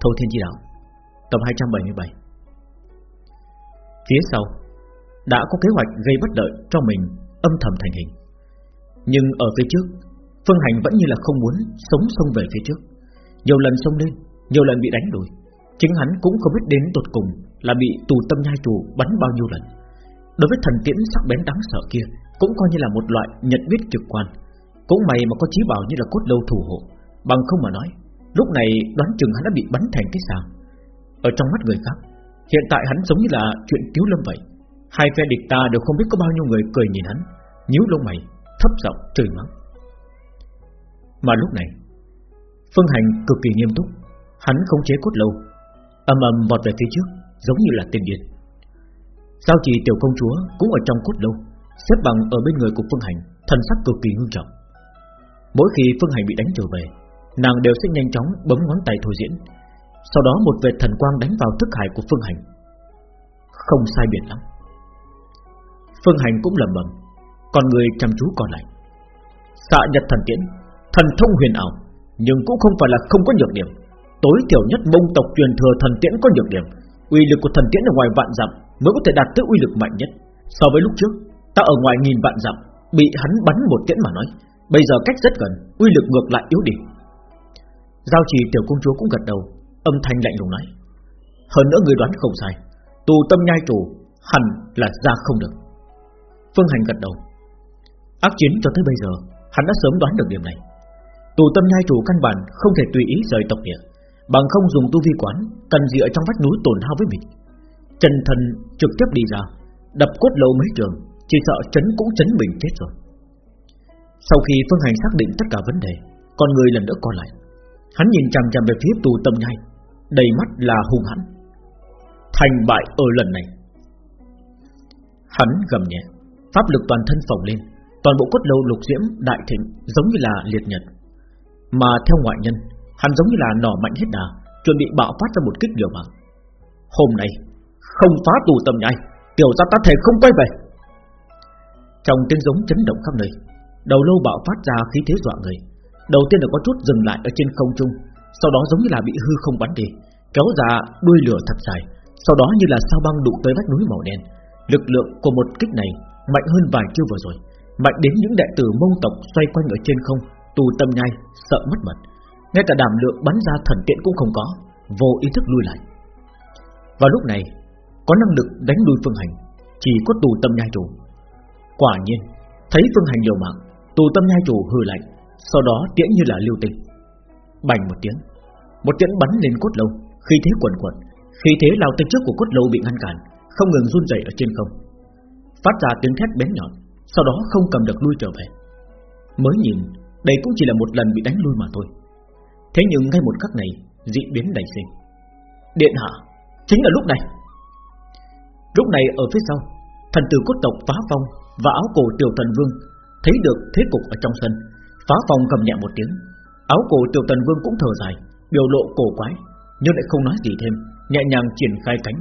Thâu Thiên Chi Đạo, Tập 277 Phía sau, Đã có kế hoạch gây bất lợi cho mình Âm thầm thành hình. Nhưng ở phía trước, Phương Hành vẫn như là không muốn Sống sông về phía trước. Nhiều lần sông lên, Nhiều lần bị đánh đuổi, Chính hắn cũng không biết đến tột cùng Là bị tù tâm nhai chủ bắn bao nhiêu lần. Đối với thần tiễn sắc bén đáng sợ kia, Cũng coi như là một loại nhận biết trực quan, Cũng mày mà có trí bảo như là cốt lâu thủ hộ, Bằng không mà nói Lúc này đoán chừng hắn đã bị bắn thành cái sàng Ở trong mắt người khác, Hiện tại hắn giống như là chuyện cứu lâm vậy. Hai phe địch ta đều không biết có bao nhiêu người cười nhìn hắn, nhíu lông mày, Thấp giọng trời mắng. Mà lúc này, Phương Hành cực kỳ nghiêm túc, Hắn không chế cốt lâu Âm ầm vọt về phía trước, Giống như là tiên điên. Giao trì tiểu công chúa cũng ở trong cốt lâu, Xếp bằng ở bên người của Phương Hành, Thần sắc cực kỳ ngưng trọng. Mỗi khi Phương Hành bị đánh trở về Nàng đều sẽ nhanh chóng bấm ngón tay thôi diễn. Sau đó một vệt thần quang đánh vào thức hải của Phương Hành. Không sai biệt lắm. Phương Hành cũng lầm bầm Còn người chăm chú còn lại. Xạ nhật thần tiễn Thần thông huyền ảo Nhưng cũng không phải là không có nhược điểm. Tối thiểu nhất mông tộc truyền thừa thần tiễn có nhược điểm. Uy lực của thần tiễn ở ngoài vạn dặm mới có thể đạt tới uy lực mạnh nhất. So với lúc trước, ta ở ngoài nghìn vạn dặm bị hắn bắn một tiễn mà nói, bây giờ cách rất gần, uy lực ngược lại yếu đi. Giao trì tiểu công chúa cũng gật đầu, âm thanh lạnh lùng nói: hơn nữa người đoán không sai, tù tâm nhai chủ hẳn là ra không được. Phương Hành gật đầu. Ác chiến cho tới bây giờ, hắn đã sớm đoán được điểm này. Tù tâm nhai chủ căn bản không thể tùy ý rời tộc địa, bằng không dùng tu vi quán, cần gì ở trong vách núi tổn hao với mình. Chân thần trực tiếp đi ra Đập cốt lâu mấy trường Chỉ sợ chấn cũng chấn mình chết rồi Sau khi Phương Hành xác định tất cả vấn đề Con người lần nữa còn lại Hắn nhìn chằm chằm về phía tù tâm nhai, Đầy mắt là hung hãn. Thành bại ở lần này. Hắn gầm nhẹ, Pháp lực toàn thân phồng lên, Toàn bộ cốt lâu lục diễm đại thịnh Giống như là liệt nhật. Mà theo ngoại nhân, Hắn giống như là nỏ mạnh hết đà, Chuẩn bị bạo phát ra một kích liều mạng. Hôm nay, không phá tù tâm nhai, Tiểu ra ta thể không quay về. Trong tiếng giống chấn động khắp nơi, Đầu lâu bạo phát ra khí thế dọa người. Đầu tiên là có chút dừng lại ở trên không trung Sau đó giống như là bị hư không bắn đi Kéo ra đuôi lửa thật dài Sau đó như là sao băng đụng tới vách núi màu đen. Lực lượng của một kích này Mạnh hơn vài chiêu vừa rồi Mạnh đến những đệ tử mông tộc xoay quanh ở trên không Tù tâm nhai, sợ mất mật. Ngay cả đảm lượng bắn ra thần tiện cũng không có Vô ý thức lui lại. Vào lúc này có năng lực đánh đuôi Phương Hành Chỉ có tù tâm nhai chủ. Quả nhiên Thấy Phương Hành liều mạng Tù tâm nhai chủ hừ lạnh sau đó tiễn như là lưu tinh. Bành một tiếng, Một tiễn bắn lên cốt lâu Khi thế quần quần Khi thế lao tới trước của cốt lâu bị ngăn cản, Không ngừng run rẩy ở trên không. Phát ra tiếng thét bén nhọn, Sau đó không cầm được lui trở về. Mới nhìn, Đây cũng chỉ là một lần bị đánh lui mà thôi. Thế nhưng ngay một khắc này, Dị biến đầy sinh. Điện hạ, Chính là lúc này. Lúc này ở phía sau, Thần tử cốt tộc phá phong Và áo cổ tiểu thần vương Thấy được thế cục ở trong sân Phá phong cầm nhẹ một tiếng Áo cổ tiểu thần vương cũng thở dài Biểu lộ cổ quái Nhưng lại không nói gì thêm Nhẹ nhàng triển khai cánh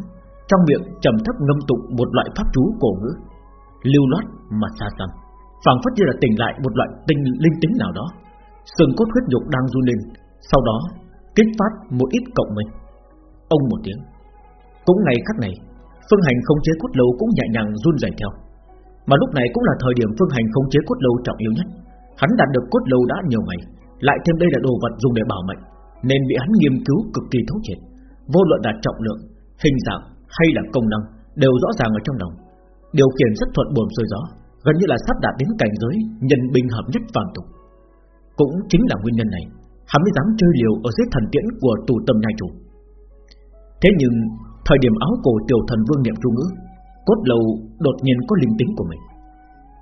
Trong miệng trầm thấp ngâm tụng một loại pháp chú cổ ngữ Lưu loát mà xa xăm phảng phất như là tỉnh lại một loại tinh linh tính nào đó Sừng cốt huyết nhục đang run lên Sau đó kích phát một ít cộng mình, Ông một tiếng Cũng ngày khắc này Phương Hành không chế cốt lâu cũng nhẹ nhàng run rẩy theo. Mà lúc này cũng là thời điểm Phương Hành không chế cốt lâu trọng yếu nhất. Hắn đạt được cốt lâu đã nhiều ngày, lại thêm đây là đồ vật dùng để bảo mệnh, nên bị hắn nghiên cứu cực kỳ thấu triệt. Vô luận là trọng lượng, hình dạng hay là công năng đều rõ ràng ở trong lòng. Điều khiển rất thuận buồm xuôi gió, gần như là sắp đạt đến cảnh giới nhân binh hợp nhất phàm tục. Cũng chính là nguyên nhân này, hắn mới dám chơi liều ở dưới thần tiễn của tù tâm nhai chủ. Thế nhưng Thời điểm áo cổ tiểu thần vương niệm trung ngữ Cốt lâu đột nhiên có linh tính của mình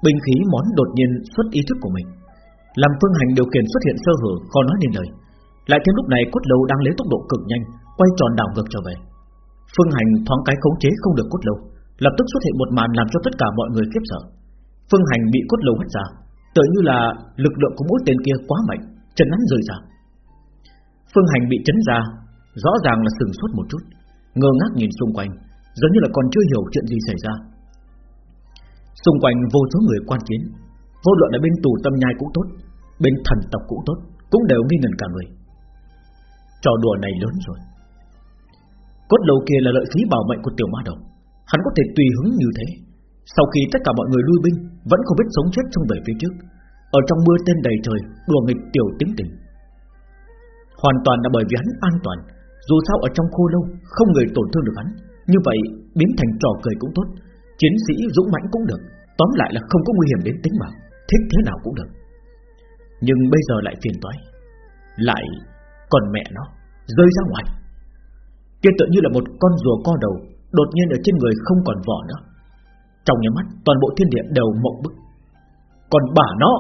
Binh khí món đột nhiên xuất ý thức của mình làm phương hành điều khiển xuất hiện sơ hở Khó nói nên lời. Lại thêm lúc này cốt lâu đang lấy tốc độ cực nhanh Quay tròn đảo ngược trở về. Phương hành thoáng cái khống chế không được cốt lâu Lập tức xuất hiện một màn làm cho tất cả mọi người khiếp sợ. Phương hành bị cốt lâu hất ra Tự như là lực lượng của mũi tên kia quá mạnh Chân hắn rời ra. Phương hành bị chấn ra Rõ ràng là sừng sốt một chút ngơ ngác nhìn xung quanh, giống như là còn chưa hiểu chuyện gì xảy ra. Xung quanh vô số người quan chiến, vô luận ở bên tù tâm nhai cũng tốt, bên thần tộc cũng tốt, cũng đều nghi ngần cả người. Trò đùa này lớn rồi, Cốt đầu kia là lợi khí bảo mệnh của tiểu ma đầu. Hắn có thể tùy hứng như thế. Sau khi tất cả mọi người lui binh Vẫn không biết sống chết trong bể phía trước. Ở trong mưa tên đầy trời Đùa nghịch tiểu tính tình. Hoàn toàn là bởi vì hắn an toàn. Dù sao ở trong khô lâu Không người tổn thương được hắn. Như vậy biến thành trò cười cũng tốt. Chiến sĩ dũng mãnh cũng được. Tóm lại là không có nguy hiểm đến tính mạng. Thích thế nào cũng được. Nhưng bây giờ lại phiền toái. Lại còn mẹ nó Rơi ra ngoài. Kia tự như là một con rùa co đầu, Đột nhiên ở trên người không còn vỏ nữa. Trong nhà mắt, toàn bộ thiên địa đều mộng bức. Còn bà nó,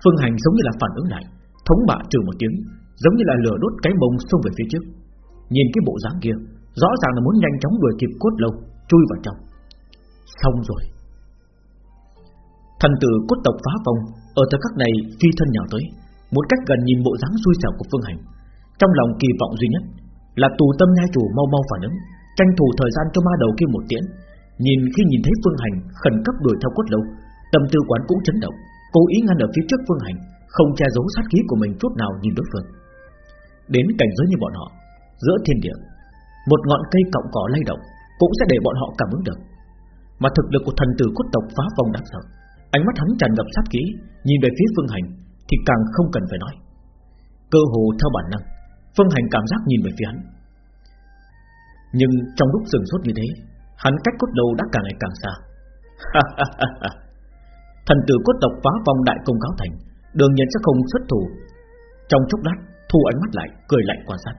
Phương Hành giống như là phản ứng lại, Thống bạ trừ một tiếng, Giống như là lửa đốt cái mông xông về phía trước. Nhìn cái bộ dáng kia, Rõ ràng là muốn nhanh chóng đuổi kịp cốt lâu, Chui vào trong. Xong rồi. Thần tử cốt tộc phá phong, Ở thời khắc này phi thân nhào tới muốn cách gần nhìn bộ dáng xui xẻo của Phương Hành. Trong lòng kỳ vọng duy nhất Là tù tâm nha chủ mau mau phản ứng, Tranh thủ thời gian cho ma đầu kia một tiễn. Nhìn khi nhìn thấy Phương Hành khẩn cấp đuổi theo cốt lâu, Tâm tư quán cũng chấn động, Cố ý ngăn ở phía trước Phương Hành, Không che giấu sát khí của mình chút nào nhìn đối phương. Đến cảnh giới như bọn họ, Giữa thiên địa, Một ngọn cây cọng cỏ lay động Cũng sẽ để bọn họ cảm ứng được. Mà thực lực của thần tử cốt tộc phá phong đáng sợ Ánh mắt hắn tràn ngập sát khí, Nhìn về phía Phương Hành, Thì càng không cần phải nói. Cơ hồ theo bản năng, Phương Hành cảm giác nhìn về phía hắn. Nhưng trong lúc dừng sốt như thế, Hắn cách cốt đầu đã càng ngày càng xa. Thần tử cốt tộc phá vong đại công cáo thành, Đương nhiên sẽ không xuất thủ. Trong chốc lát, thu ánh mắt lại, Cười lạnh quan sát.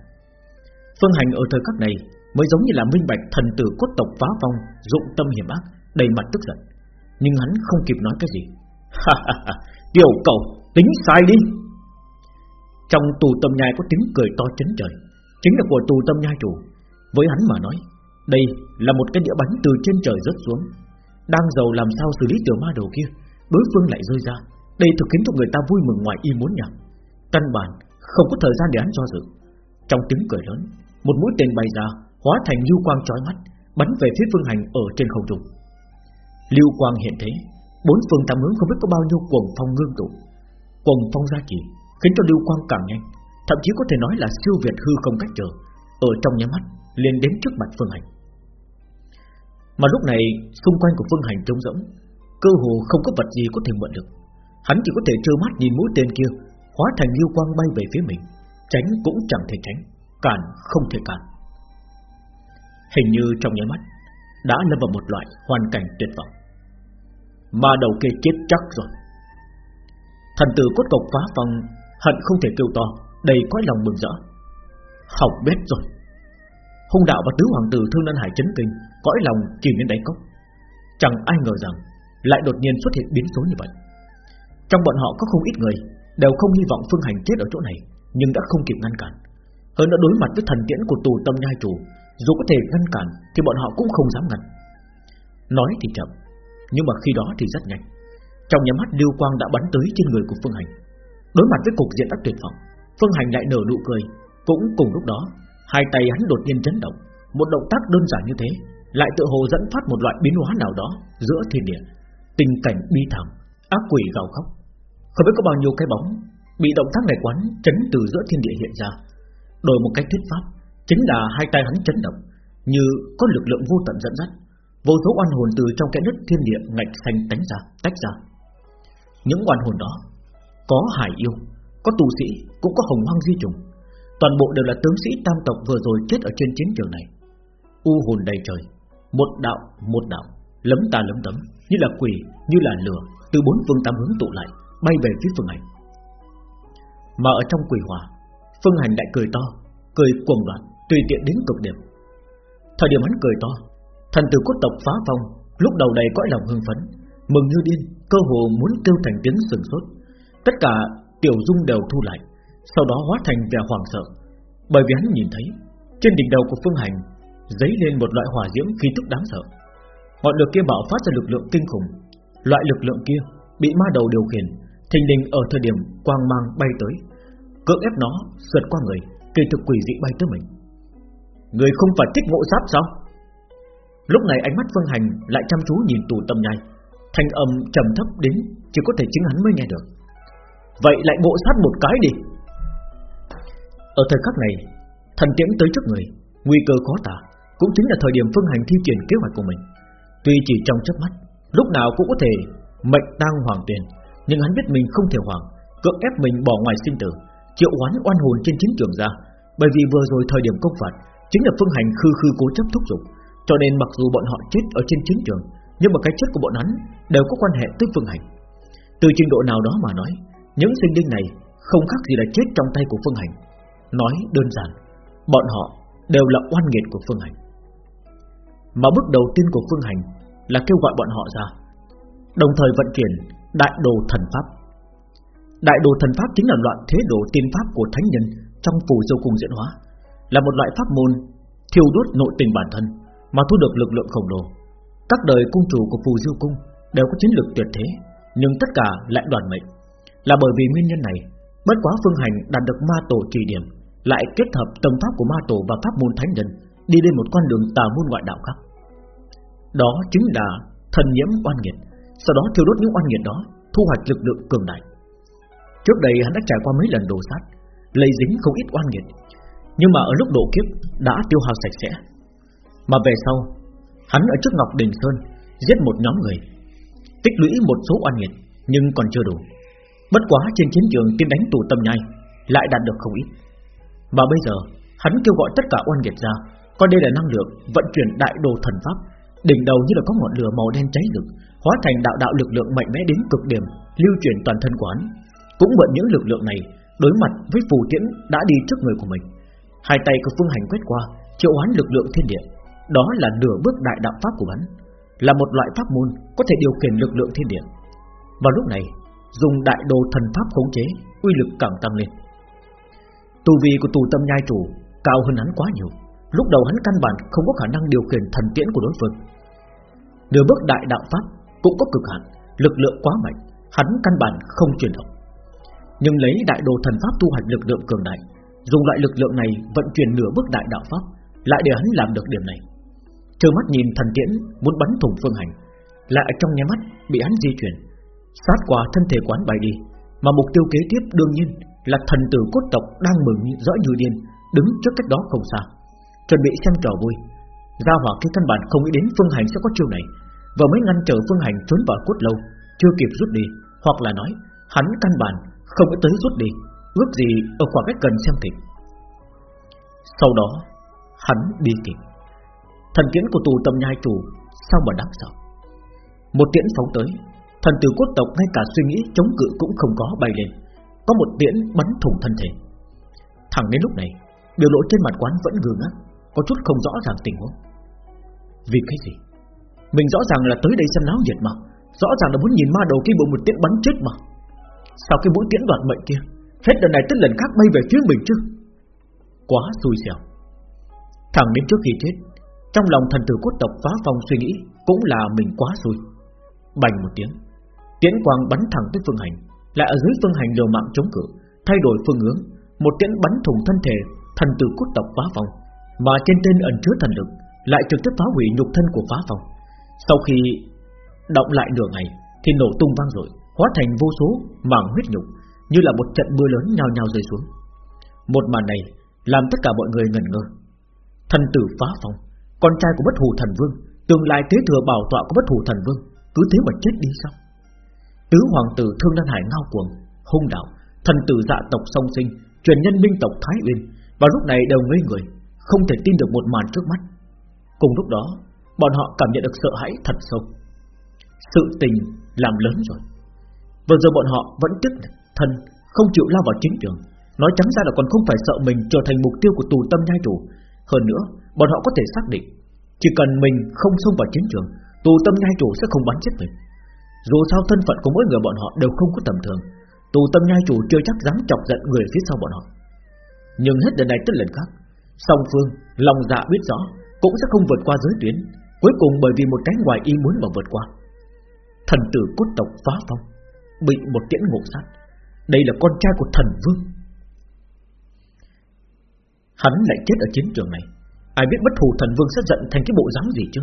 Phương Hành ở thời khắc này Mới giống như là minh bạch thần tử cốt tộc phá vong, Dụng tâm hiểm ác, Đầy mặt tức giận. Nhưng hắn không kịp nói cái gì. Tiểu cầu, tính sai đi. Trong tù tâm nhai có tiếng cười to chấn trời. Chính là của tù tâm nhai chủ. Với hắn mà nói, Đây là một cái đĩa bánh từ trên trời rớt xuống. Đang giàu làm sao xử lý tiểu ma đầu kia. Đối phương lại rơi ra. Đây thực khiến cho người ta vui mừng ngoài y muốn nhầm Căn bản không có thời gian để hắn do dự. Trong tiếng cười lớn, Một mũi tên bay ra, Hóa thành lưu quang chói mắt, Bắn về phía phương hành ở trên không trung. Lưu quang hiện thế Bốn phương tám hướng không biết có bao nhiêu cuồng phong ngưng tụ. Cuồng phong gia trì Khiến cho lưu quang càng nhanh, Thậm chí có thể nói là siêu việt hư không cách trở, Ở trong nháy mắt, liền đến trước mặt phương hành. Mà lúc này, Xung quanh của phương hành trống rỗng, Cơ hồ không có vật gì có thể mượn được. Hắn chỉ có thể trơ mắt nhìn mũi tên kia, Hóa thành lưu quang bay về phía mình, Tránh cũng chẳng thể tránh, Cản không thể cản. Hình như trong nháy mắt, Đã lâm vào một loại hoàn cảnh tuyệt vọng. Mà đầu kia chết chắc rồi. Thần tử cốt cộc phá phòng, Hận không thể kêu to, Đầy cõi lòng mừng rỡ. Học bét rồi. Hung đạo và tứ hoàng tử thương lân hải chấn kinh, Cõi lòng chìm đến đáy cốc. Chẳng ai ngờ rằng, Lại đột nhiên xuất hiện biến số như vậy. Trong bọn họ có không ít người, Đều không hy vọng Phương Hành chết ở chỗ này, Nhưng đã không kịp ngăn cản. Hơn đã đối mặt với thần tiễn của tù tâm nhai chủ, Dù có thể ngăn cản Thì bọn họ cũng không dám ngăn. Nói thì chậm nhưng mà khi đó thì rất nhanh. Trong nhà mắt lưu quang đã bắn tới trên người của Phương Hành. Đối mặt với cục diện đã tuyệt vọng, Phương Hành lại nở nụ cười. Cũng cùng lúc đó, Hai tay hắn đột nhiên chấn động. Một động tác đơn giản như thế, Lại tự hồ dẫn phát một loại biến hóa nào đó Giữa thiên địa. Tình cảnh bi thảm, Ác quỷ gào khóc. Không biết có bao nhiêu cái bóng Bị động tác này quán chấn từ giữa thiên địa hiện ra. Đổi một cách thuyết pháp, Chính là hai tay hắn chấn động, Như có lực lượng vô tận dẫn dắt. Vô số oan hồn từ trong cái đất thiên địa ngạch xanh tách ra, tách ra. Những oan hồn đó Có hải yêu Có tù sĩ, cũng có hồng hoang di trùng. Toàn bộ đều là tướng sĩ tam tộc vừa rồi chết ở trên chiến trường này. U hồn đầy trời Một đạo, một đạo Lấm ta lấm tấm, như là quỷ, như là lửa Từ bốn phương tám hướng tụ lại Bay về phía phương hành Mà ở trong quỷ hòa, Phương hành lại cười to Cười cuồng loạn, tùy tiện đến cực điểm. Thời điểm hắn cười to Thần tử cốt tộc phá phong Lúc đầu đầy cõi lòng hưng phấn. Mừng như điên, cơ hồ muốn kêu thành tiếng sừng sốt. Tất cả tiểu dung đều thu lại Sau đó hóa thành vẻ hoàng sợ. Bởi vì hắn nhìn thấy Trên đỉnh đầu của Phương Hành Dấy lên một loại hỏa diễm khí tức đáng sợ. Ngọn lửa kia bạo phát ra lực lượng kinh khủng. Loại lực lượng kia Bị ma đầu điều khiển Thình lình ở thời điểm quang mang bay tới. Cưỡng ép nó sượt qua người Kỳ thực quỷ dị bay tới mình. Người không phải thích ngộ giáp sao? Lúc này ánh mắt Phương Hành Lại chăm chú nhìn tù tâm nhai. Thanh âm trầm thấp đến Chỉ có thể chính hắn mới nghe được. Vậy lại bộ sát một cái đi. Ở thời khắc này, Thần tiễn tới trước người, Nguy cơ khó tả, Cũng chính là thời điểm Phương Hành thi triển kế hoạch của mình. Tuy chỉ trong chớp mắt, Lúc nào cũng có thể mệnh tang hoàng tiền, Nhưng hắn biết mình không thể hoàng, Cưỡng ép mình bỏ ngoài sinh tử, Triệu oán oan hồn trên chiến trường ra. Bởi vì vừa rồi thời điểm công phạt, Chính là Phương Hành khư khư cố chấp thúc giục cho nên mặc dù bọn họ chết ở trên chiến trường, Nhưng mà cái chết của bọn hắn Đều có quan hệ tới Phương Hành. Từ trình độ nào đó mà nói, Những sinh linh này không khác gì là chết trong tay của Phương Hành. Nói đơn giản, Bọn họ đều là oan nghiệt của Phương Hành. Mà bước đầu tiên của Phương Hành Là kêu gọi bọn họ ra, Đồng thời vận chuyển Đại đồ thần pháp. Đại đồ thần pháp chính là loại thế đồ tiên pháp của thánh nhân Trong phù dâu cùng diễn hóa, Là một loại pháp môn Thiêu đốt nội tình bản thân. Mà thu được lực lượng khổng lồ. Các đời cung chủ của phù diêu cung Đều có chiến lược tuyệt thế, Nhưng tất cả lại đoàn mệnh. Là bởi vì nguyên nhân này, Bất quá phương hành đạt được ma tổ trì điểm, Lại kết hợp tâm pháp của ma tổ và pháp môn thánh nhân, Đi lên một con đường tà môn ngoại đạo khác. Đó chính là thần nhiễm oan nghiệt, Sau đó thiêu đốt những oan nghiệt đó, Thu hoạch lực lượng cường đại. Trước đây hắn đã trải qua mấy lần đồ sát, Lấy dính không ít oan nghiệt, Nhưng mà ở lúc độ kiếp Đã tiêu hao sạch sẽ mà về sau, Hắn ở trước Ngọc Đình Sơn Giết một nhóm người, Tích lũy một số oan nghiệt, Nhưng còn chưa đủ. Bất quá trên chiến trường tiên đánh tù tâm nhai Lại đạt được không ít. Và bây giờ, hắn kêu gọi tất cả oan nghiệt ra, Coi đây là năng lượng vận chuyển đại đồ thần pháp, Đỉnh đầu như là có ngọn lửa màu đen cháy rực, Hóa thành đạo đạo lực lượng mạnh mẽ đến cực điểm, Lưu chuyển toàn thân quán Cũng mượn những lực lượng này Đối mặt với phù tiễn đã đi trước người của mình. Hai tay của phương hành quét qua, Triệu hoán lực lượng thiên địa. Đó là nửa bước đại đạo pháp của hắn, Là một loại pháp môn có thể điều khiển lực lượng thiên địa. Vào lúc này, Dùng đại đồ thần pháp khống chế, Uy lực càng tăng lên. Tu vi của tù tâm nhai chủ Cao hơn hắn quá nhiều. Lúc đầu hắn căn bản không có khả năng điều khiển thần tiễn của đối phương. Nửa bước đại đạo pháp Cũng có cực hạn, Lực lượng quá mạnh, Hắn căn bản không chuyển động. Nhưng lấy đại đồ thần pháp tu hành lực lượng cường đại, Dùng loại lực lượng này vận chuyển nửa bước đại đạo pháp, Lại để hắn làm được điểm này. Trơ mắt nhìn thần tiễn muốn bắn thủng phương hành. Lại trong nháy mắt bị hắn di chuyển, Sát qua thân thể quán bay đi. Mà mục tiêu kế tiếp đương nhiên Là thần tử cốt tộc đang mừng rõ như điên, Đứng trước cách đó không xa. Chuẩn bị xem trò vui. Gia hỏa kia căn bản không nghĩ đến Phương Hành sẽ có chiêu này. Và mới ngăn trở Phương Hành trốn vào cốt lâu, Chưa kịp rút đi, Hoặc là nói, hắn căn bản không có tới rút đi, Ước gì ở khoảng cách gần xem thịt. Sau đó, Hắn đi kịp Thần tiễn của tù tâm nhai chủ Sao mà đáng sợ? Một tiễn phóng tới, Thần tử cốt tộc ngay cả suy nghĩ chống cự cũng không có bay lên. Có một tiễn bắn thủng thân thể. Thẳng đến lúc này, Biểu lộ trên mặt quán vẫn gương ngác, Có chút không rõ ràng tình huống. Vì cái gì? Mình rõ ràng là tới đây xem náo nhiệt mà. Rõ ràng là muốn nhìn ma đầu kia bộ một tiễn bắn chết mà. Sao cái mũi tiễn đoạt mệnh kia? Hết lần này tới lần khác bay về phía mình chứ? Quá xui xẻo. Thẳng đến trước khi chết trong lòng thần tử cốt tộc phá phong suy nghĩ Cũng là mình quá rồi Bành một tiếng, Tiễn quang bắn thẳng tới phương hành, Lại ở dưới phương hành liều mạng chống cự, Thay đổi phương hướng, Một tiễn bắn thủng thân thể thần tử cốt tộc phá phong, Mà trên tên ẩn chứa thần lực Lại trực tiếp phá hủy nhục thân của phá phong. Sau khi động lại nửa ngày Thì nổ tung vang rồi Hóa thành vô số mảng huyết nhục Như là một trận mưa lớn nhào nhào rơi xuống. Một màn này Làm tất cả mọi người ngẩn ngơ. Thần tử phá phong. Con trai của bất hủ thần vương, Tương lai kế thừa bảo tọa của bất hủ thần vương, Cứ thế mà chết đi sao? Tứ hoàng tử Thương Đan Hải ngao cuồng, Hung đạo, Thần tử dạ tộc song sinh, Truyền nhân minh tộc Thái Uyên, Vào lúc này đều ngây người, Không thể tin được một màn trước mắt. Cùng lúc đó, Bọn họ cảm nhận được sợ hãi thật sâu. Sự tình làm lớn rồi. Vừa giờ bọn họ vẫn tức thân, Không chịu lao vào chính trường, Nói trắng ra là còn không phải sợ mình trở thành mục tiêu của tù tâm nhai chủ. Hơn nữa Bọn họ có thể xác định Chỉ cần mình không xông vào chiến trường Tù tâm nhai chủ sẽ không bắn chết mình. Dù sao thân phận của mỗi người bọn họ đều không có tầm thường Tù tâm nhai chủ chưa chắc dám chọc giận người phía sau bọn họ. Nhưng hết lần này tới lần khác Song phương, lòng dạ biết rõ Cũng sẽ không vượt qua giới tuyến Cuối cùng bởi vì một cái ngoài ý muốn mà vượt qua. Thần tử cốt tộc phá phong Bị một tiễn ngộ sát. Đây là con trai của thần vương. Hắn lại chết ở chiến trường này. Ai biết bất thù thần vương sẽ giận thành cái bộ dáng gì chứ?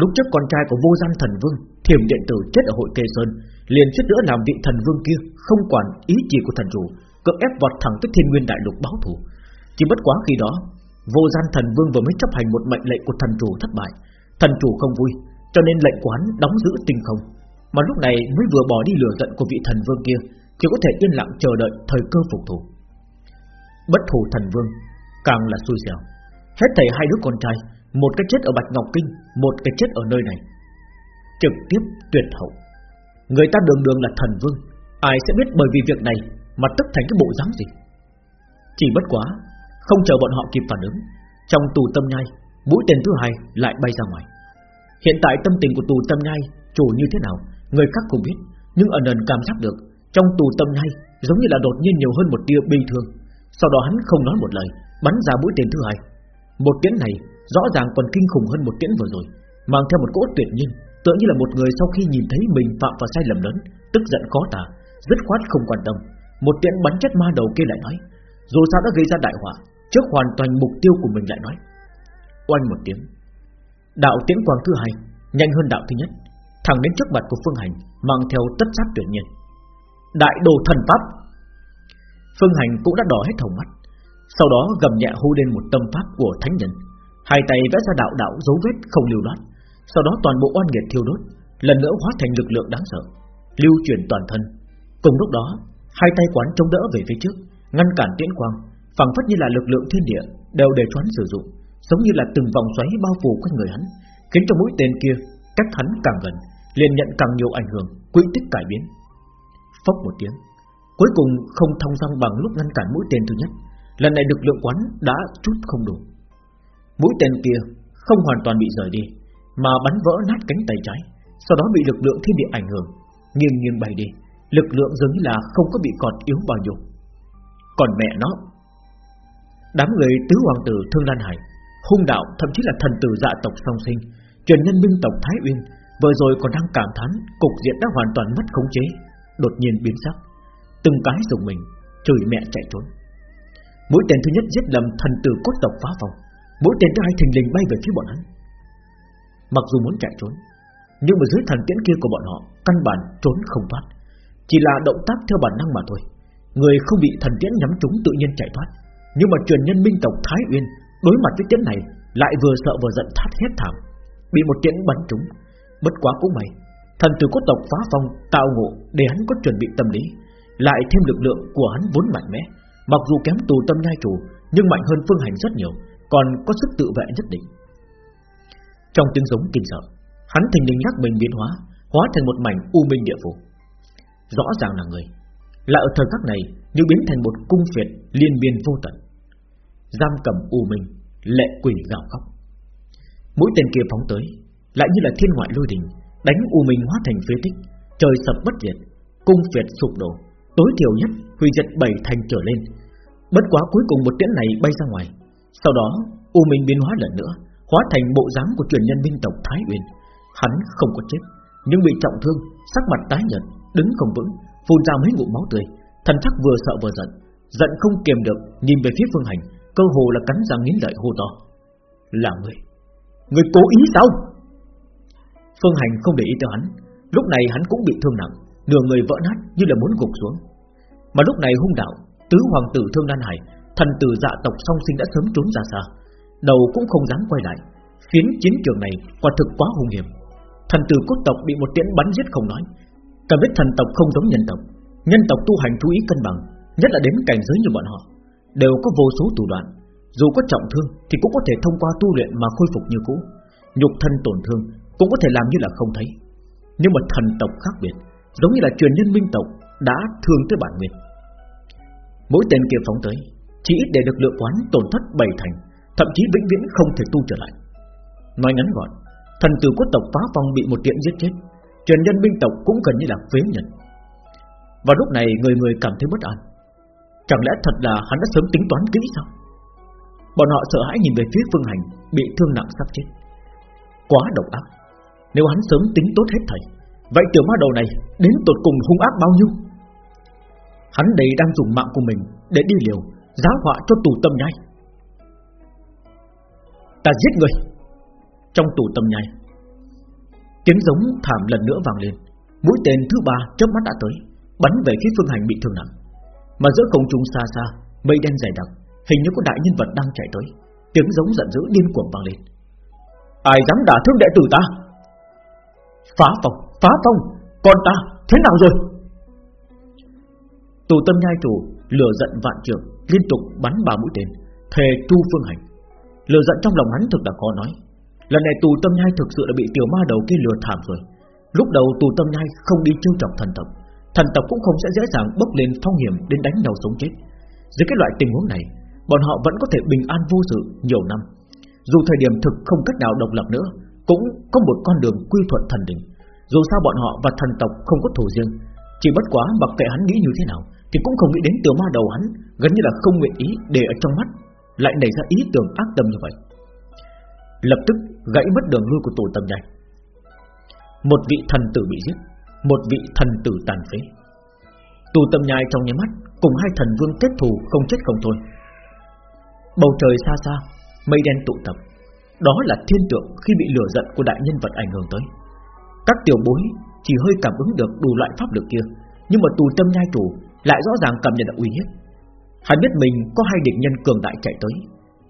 Lúc trước con trai của vô gian thần vương, Thiểm điện tử chết ở hội kê sơn, Liền suýt nữa làm vị thần vương kia Không quản ý chỉ của thần chủ, Cưỡng ép vọt thẳng tới thiên nguyên đại lục báo thù. Chỉ bất quá khi đó, Vô gian thần vương vừa mới chấp hành một mệnh lệnh của thần chủ thất bại. Thần chủ không vui, Cho nên lệnh quán đóng giữ tinh không. Mà lúc này mới vừa bỏ đi lửa giận của vị thần vương kia, Chỉ có thể yên lặng chờ đợi thời cơ phục thủ Bất thủ thần vương, Càng là xui xẻo. Hết thầy hai đứa con trai, Một cái chết ở Bạch Ngọc Kinh, Một cái chết ở nơi này. Trực tiếp tuyệt hậu. Người ta đường đường là thần vương, Ai sẽ biết bởi vì việc này Mà tức thành cái bộ dáng gì? Chỉ bất quá, Không chờ bọn họ kịp phản ứng, Trong tù tâm nhai, Mũi tên thứ hai lại bay ra ngoài. Hiện tại tâm tình của tù tâm nhai Chủ như thế nào, Người khác không biết, Nhưng ở nền cảm giác được, Trong tù tâm nhai Giống như là đột nhiên nhiều hơn một tia bình thường. Sau đó hắn không nói một lời, Bắn ra mũi tên thứ hai. Một tiễn này rõ ràng còn kinh khủng hơn một tiễn vừa rồi, Mang theo một cỗ tuyệt nhiên, Tựa như là một người sau khi nhìn thấy mình phạm vào sai lầm lớn, Tức giận khó tả, Dứt khoát không quan tâm. Một tiễn bắn chết ma đầu kia lại nói, Dù sao đã gây ra đại họa, Trước hoàn toàn mục tiêu của mình lại nói. Oanh một tiếng, Đạo tiễn quang thứ hai, Nhanh hơn đạo thứ nhất, Thẳng đến trước mặt của Phương Hành, Mang theo tất sát tuyệt nhiên. Đại đồ thần pháp! Phương Hành cũng đã đỏ hết hồng mắt sau đó gầm nhẹ hô lên một tâm pháp của thánh nhân. Hai tay vẽ ra đạo đạo dấu vết không lưu loát. Sau đó toàn bộ oan nghiệt thiêu đốt, Lần nữa hóa thành lực lượng đáng sợ, Lưu chuyển toàn thân. Cùng lúc đó, Hai tay quán chống đỡ về phía trước, Ngăn cản tiễn quang, phảng phất như là lực lượng thiên địa, Đều để choán sử dụng, Giống như là từng vòng xoáy bao phủ quanh người hắn, Khiến cho mũi tên kia cách hắn càng gần, liền nhận càng nhiều ảnh hưởng, Quỹ tích cải biến. Phốc một tiếng, Cuối cùng không thông răng bằng lúc ngăn cản mũi tên thứ nhất. Lần này lực lượng quán đã chút không đủ. Mũi tên kia không hoàn toàn bị rời đi, Mà bắn vỡ nát cánh tay trái, Sau đó bị lực lượng thiên địa ảnh hưởng Nghiêng nghiêng bay đi. Lực lượng dường như là không có bị cọt yếu bao nhiêu. Còn mẹ nó, Đám người tứ hoàng tử Thương Lan Hải, Hung đạo, thậm chí là thần tử dạ tộc song sinh, Truyền nhân binh tộc Thái Uyên, Vừa rồi còn đang cảm thán Cục diện đã hoàn toàn mất khống chế, Đột nhiên biến sắc. Từng cái dùng mình, Chửi mẹ chạy trốn. Mũi tên thứ nhất giết lầm thần tử cốt tộc phá phòng. Mũi tên thứ hai thình lình bay về phía bọn hắn. Mặc dù muốn chạy trốn, Nhưng mà dưới thần tiễn kia của bọn họ, Căn bản trốn không thoát. Chỉ là động tác theo bản năng mà thôi. Người không bị thần tiễn nhắm trúng tự nhiên chạy thoát. Nhưng mà truyền nhân minh tộc Thái Uyên Đối mặt với tiễn này Lại vừa sợ vừa giận thát hết thảm, Bị một tiễn bắn trúng. Bất quá cũng may, Thần tử cốt tộc phá phong tạo ngộ Để hắn có chuẩn bị tâm lý, Lại thêm lực lượng của hắn vốn mạnh mẽ. Mặc dù kém tù tâm nhai chủ Nhưng mạnh hơn phương hành rất nhiều, Còn có sức tự vệ nhất định. Trong tiếng giống kinh sợ, Hắn thình lình lắc mình biến hóa Hóa thành một mảnh u minh địa phủ. Rõ ràng là người. Là ở thời khắc này, như biến thành một cung phiệt liên biên vô tận. Giam cầm u minh, Lệ quỷ gào khóc. Mũi tên kia phóng tới, Lại như là thiên ngoại lôi đình, Đánh u minh hóa thành phế tích, Trời sập bất diệt, Cung phiệt sụp đổ. Tối thiểu nhất hủy diệt bảy thành trở lên. Bất quá cuối cùng một tiễn này bay ra ngoài. Sau đó, u minh biến hóa lần nữa, Hóa thành bộ dáng của truyền nhân minh tộc Thái Uyên. Hắn không có chết, Nhưng bị trọng thương, Sắc mặt tái nhợt, Đứng không vững, Phun ra mấy ngụm máu tươi. Thần sắc vừa sợ vừa giận Giận không kiềm được, Nhìn về phía phương hành, Cơ hồ là cắn răng nghiến lợi hô to. Là người Người cố ý sao? Phương hành không để ý tới hắn. Lúc này hắn cũng bị thương nặng, Nửa người vỡ nát như là muốn gục xuống. Mà lúc này hung đạo, Tứ hoàng tử Thương Nan Hải, Thần tử dạ tộc song sinh đã sớm trốn ra xa. Đầu cũng không dám quay lại, Phiến chiến trường này quả thực quá hung hiểm. Thần tử cốt tộc bị một tiễn bắn giết không nói. Cả biết thần tộc không giống nhân tộc Nhân tộc tu hành chú ý cân bằng, Nhất là đến cảnh giới như bọn họ, Đều có vô số thủ đoạn. Dù có trọng thương thì cũng có thể thông qua tu luyện mà khôi phục như cũ. Nhục thân tổn thương cũng có thể làm như là không thấy. Nhưng mà thần tộc khác biệt, Giống như là truyền nhân minh tộc, Đã thương tới bản nguyên. Mỗi tên kia phóng tới, Chỉ ít để được lượng quán tổn thất bảy thành, Thậm chí vĩnh viễn không thể tu trở lại. Nói ngắn gọn, Thần tử quốc tộc phá phong bị một tiện giết chết, Truyền nhân binh tộc cũng gần như là phế nhân Và lúc này, người người cảm thấy bất an. Chẳng lẽ thật là hắn đã sớm tính toán kỹ sao? Bọn họ sợ hãi nhìn về phía phương hành, Bị thương nặng sắp chết. Quá độc ác. Nếu hắn sớm tính tốt hết thầy, Vậy tiểu ma đầu này đến tột cùng hung ác bao nhiêu? Hắn đây đang dùng mạng của mình Để đi liều, Giá họa cho tù tâm nhai. Ta giết người. Trong tù tâm nhai, Tiếng giống thảm lần nữa vang lên. Mũi tên thứ ba chớp mắt đã tới, Bắn về phía phương hành bị thương nặng. Mà giữa không trung xa xa, Mây đen dày đặc, Hình như có đại nhân vật đang chạy tới. Tiếng giống giận dữ điên cuồng vang lên. Ai dám đả thương đệ tử ta? Phá phòng Phá phòng, Con ta thế nào rồi? Tù tâm nhai chủ Lửa giận vạn trường Liên tục bắn ba mũi tên, Thề tu phương hành. Lửa giận trong lòng hắn thực là khó nói. Lần này tù tâm nhai thực sự đã bị tiểu ma đầu kia lừa thảm rồi. Lúc đầu tù tâm nhai không đi trêu chọc thần tộc Thần tộc cũng không sẽ dễ dàng bốc lên phong hiểm Đến đánh nhau sống chết. Dưới cái loại tình huống này, Bọn họ vẫn có thể bình an vô sự nhiều năm. Dù thời điểm thực không cách nào độc lập nữa, Cũng có một con đường quy thuận thần đình Dù sao bọn họ và thần tộc không có thù riêng, Chỉ bất quá mặc kệ hắn nghĩ như thế nào thì cũng không nghĩ đến tiểu ma đầu hắn, Gần như là không nguyện ý để ở trong mắt, Lại nảy ra ý tưởng ác tâm như vậy. Lập tức gãy mất đường lui của tổ tâm nhai Một vị thần tử bị giết, Một vị thần tử tàn phế. Tù tâm nhai trong nháy mắt, Cùng hai thần vương kết thù không chết không thôi. Bầu trời xa xa, Mây đen tụ tập. Đó là thiên tượng khi bị lửa giận của đại nhân vật ảnh hưởng tới. Các tiểu bối Chỉ hơi cảm ứng được đủ loại pháp lực kia, Nhưng mà tù tâm nhai chủ lại rõ ràng cảm nhận được uy hiếp. Hắn biết mình có hai địch nhân cường đại chạy tới.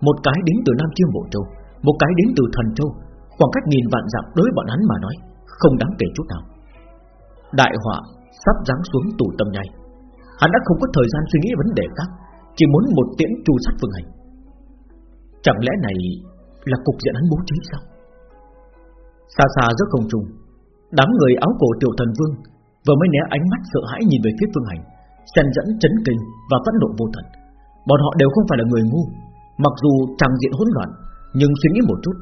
Một cái đến từ Nam Chiêm Bộ Châu, Một cái đến từ Thần Châu. Khoảng cách nghìn vạn dặm đối bọn hắn mà nói, Không đáng kể chút nào. Đại họa sắp giáng xuống tù tâm nhai. Hắn đã không có thời gian suy nghĩ vấn đề khác, Chỉ muốn một tiễn tru sát phương hành. Chẳng lẽ này là cục diện hắn bố trí sao? Xa xa giữa không trung, Đám người áo cổ tiểu thần vương Vừa mới né ánh mắt sợ hãi nhìn về phía phương hành. Xen dẫn chấn kinh và phẫn nộ vô tận Bọn họ đều không phải là người ngu, Mặc dù tràng diện hỗn loạn, Nhưng suy nghĩ một chút,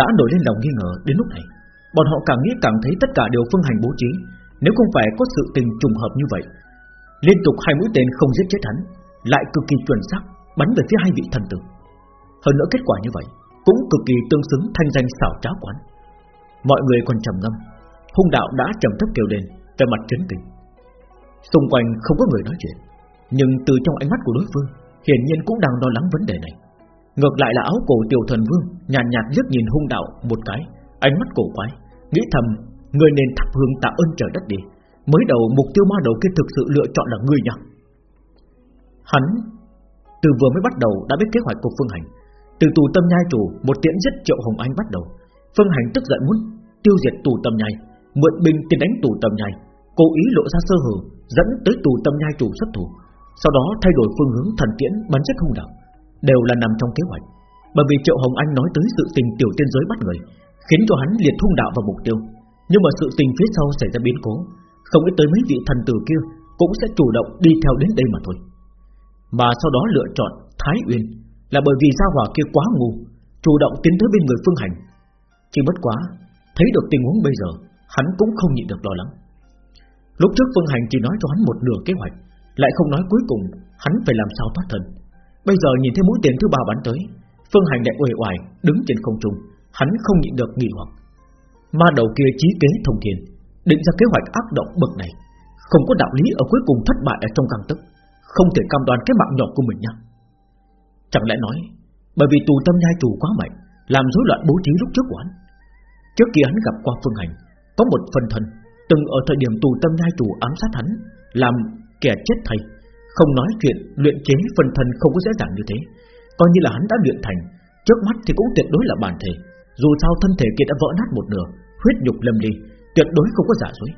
Đã nổi lên lòng nghi ngờ đến lúc này. Bọn họ càng nghĩ càng thấy tất cả đều phương hành bố trí, Nếu không phải có sự tình trùng hợp như vậy. Liên tục hai mũi tên không giết chết hắn, Lại cực kỳ chuẩn xác Bắn về phía hai vị thần tử. Hơn nữa kết quả như vậy Cũng cực kỳ tương xứng thanh danh xảo trá quán. Mọi người còn trầm ngâm, Hung đạo đã trầm thấp kêu lên Về mặt chấn kinh. Xung quanh không có người nói chuyện Nhưng từ trong ánh mắt của đối phương Hiển nhiên cũng đang lo lắng vấn đề này. Ngược lại là áo cổ tiểu thần vương Nhàn nhạt, nhạt liếc nhìn hung đạo một cái Ánh mắt cổ quái Nghĩ thầm Người nên thắp hương tạ ơn trời đất đi Mới đầu mục tiêu ma đầu kia thực sự lựa chọn là người nhỉ Hắn Từ vừa mới bắt đầu đã biết kế hoạch của Phương Hành. Từ tù tâm nhai chủ Một tiễn giết triệu hồng anh bắt đầu. Phương Hành tức giận muốn tiêu diệt tù tâm nhai Mượn binh tiến đánh tù tâm nhai Cố ý lộ ra sơ hở Dẫn tới tù tâm nhai chủ xuất thủ. Sau đó thay đổi phương hướng thần tiễn bắn chết hung đạo Đều là nằm trong kế hoạch. Bởi vì triệu hồng anh nói tới sự tình tiểu tiên giới bắt người, Khiến cho hắn liệt hung đạo vào mục tiêu. Nhưng mà sự tình phía sau xảy ra biến cố, Không ít tới mấy vị thần tử kia Cũng sẽ chủ động đi theo đến đây mà thôi. Mà sau đó lựa chọn Thái Uyên, là bởi vì gia hỏa kia quá ngu, Chủ động tiến tới bên người Phương Hành. Chỉ bất quá, Thấy được tình huống bây giờ, Hắn cũng không nhịn được lo lắng. Lúc trước Phương Hành chỉ nói cho hắn một nửa kế hoạch, Lại không nói cuối cùng, Hắn phải làm sao thoát thân. Bây giờ nhìn thấy mũi tiền thứ ba bắn tới, Phương Hành lại uể oải, đứng trên không trung. Hắn không nhịn được nghi hoặc. Ma đầu kia trí kế thông thiên, Định ra kế hoạch ác động bậc này, Không có đạo lý ở cuối cùng thất bại ở trong căng tức, Không thể cam đoan cái mạng nhỏ của mình nhá. Chẳng lẽ nói, Bởi vì tù tâm nhai chủ quá mạnh, Làm rối loạn bố trí lúc trước của hắn, Trước kia hắn gặp qua phương hành, Có một phần thân Từng ở thời điểm tù tâm nhai chủ ám sát hắn Làm kẻ chết thầy Không nói chuyện luyện chế phần thân không có dễ dàng như thế. Coi như là hắn đã luyện thành Trước mắt thì cũng tuyệt đối là bản thể. Dù sao thân thể kia đã vỡ nát một nửa Huyết nhục lâm ly Tuyệt đối không có giả dối.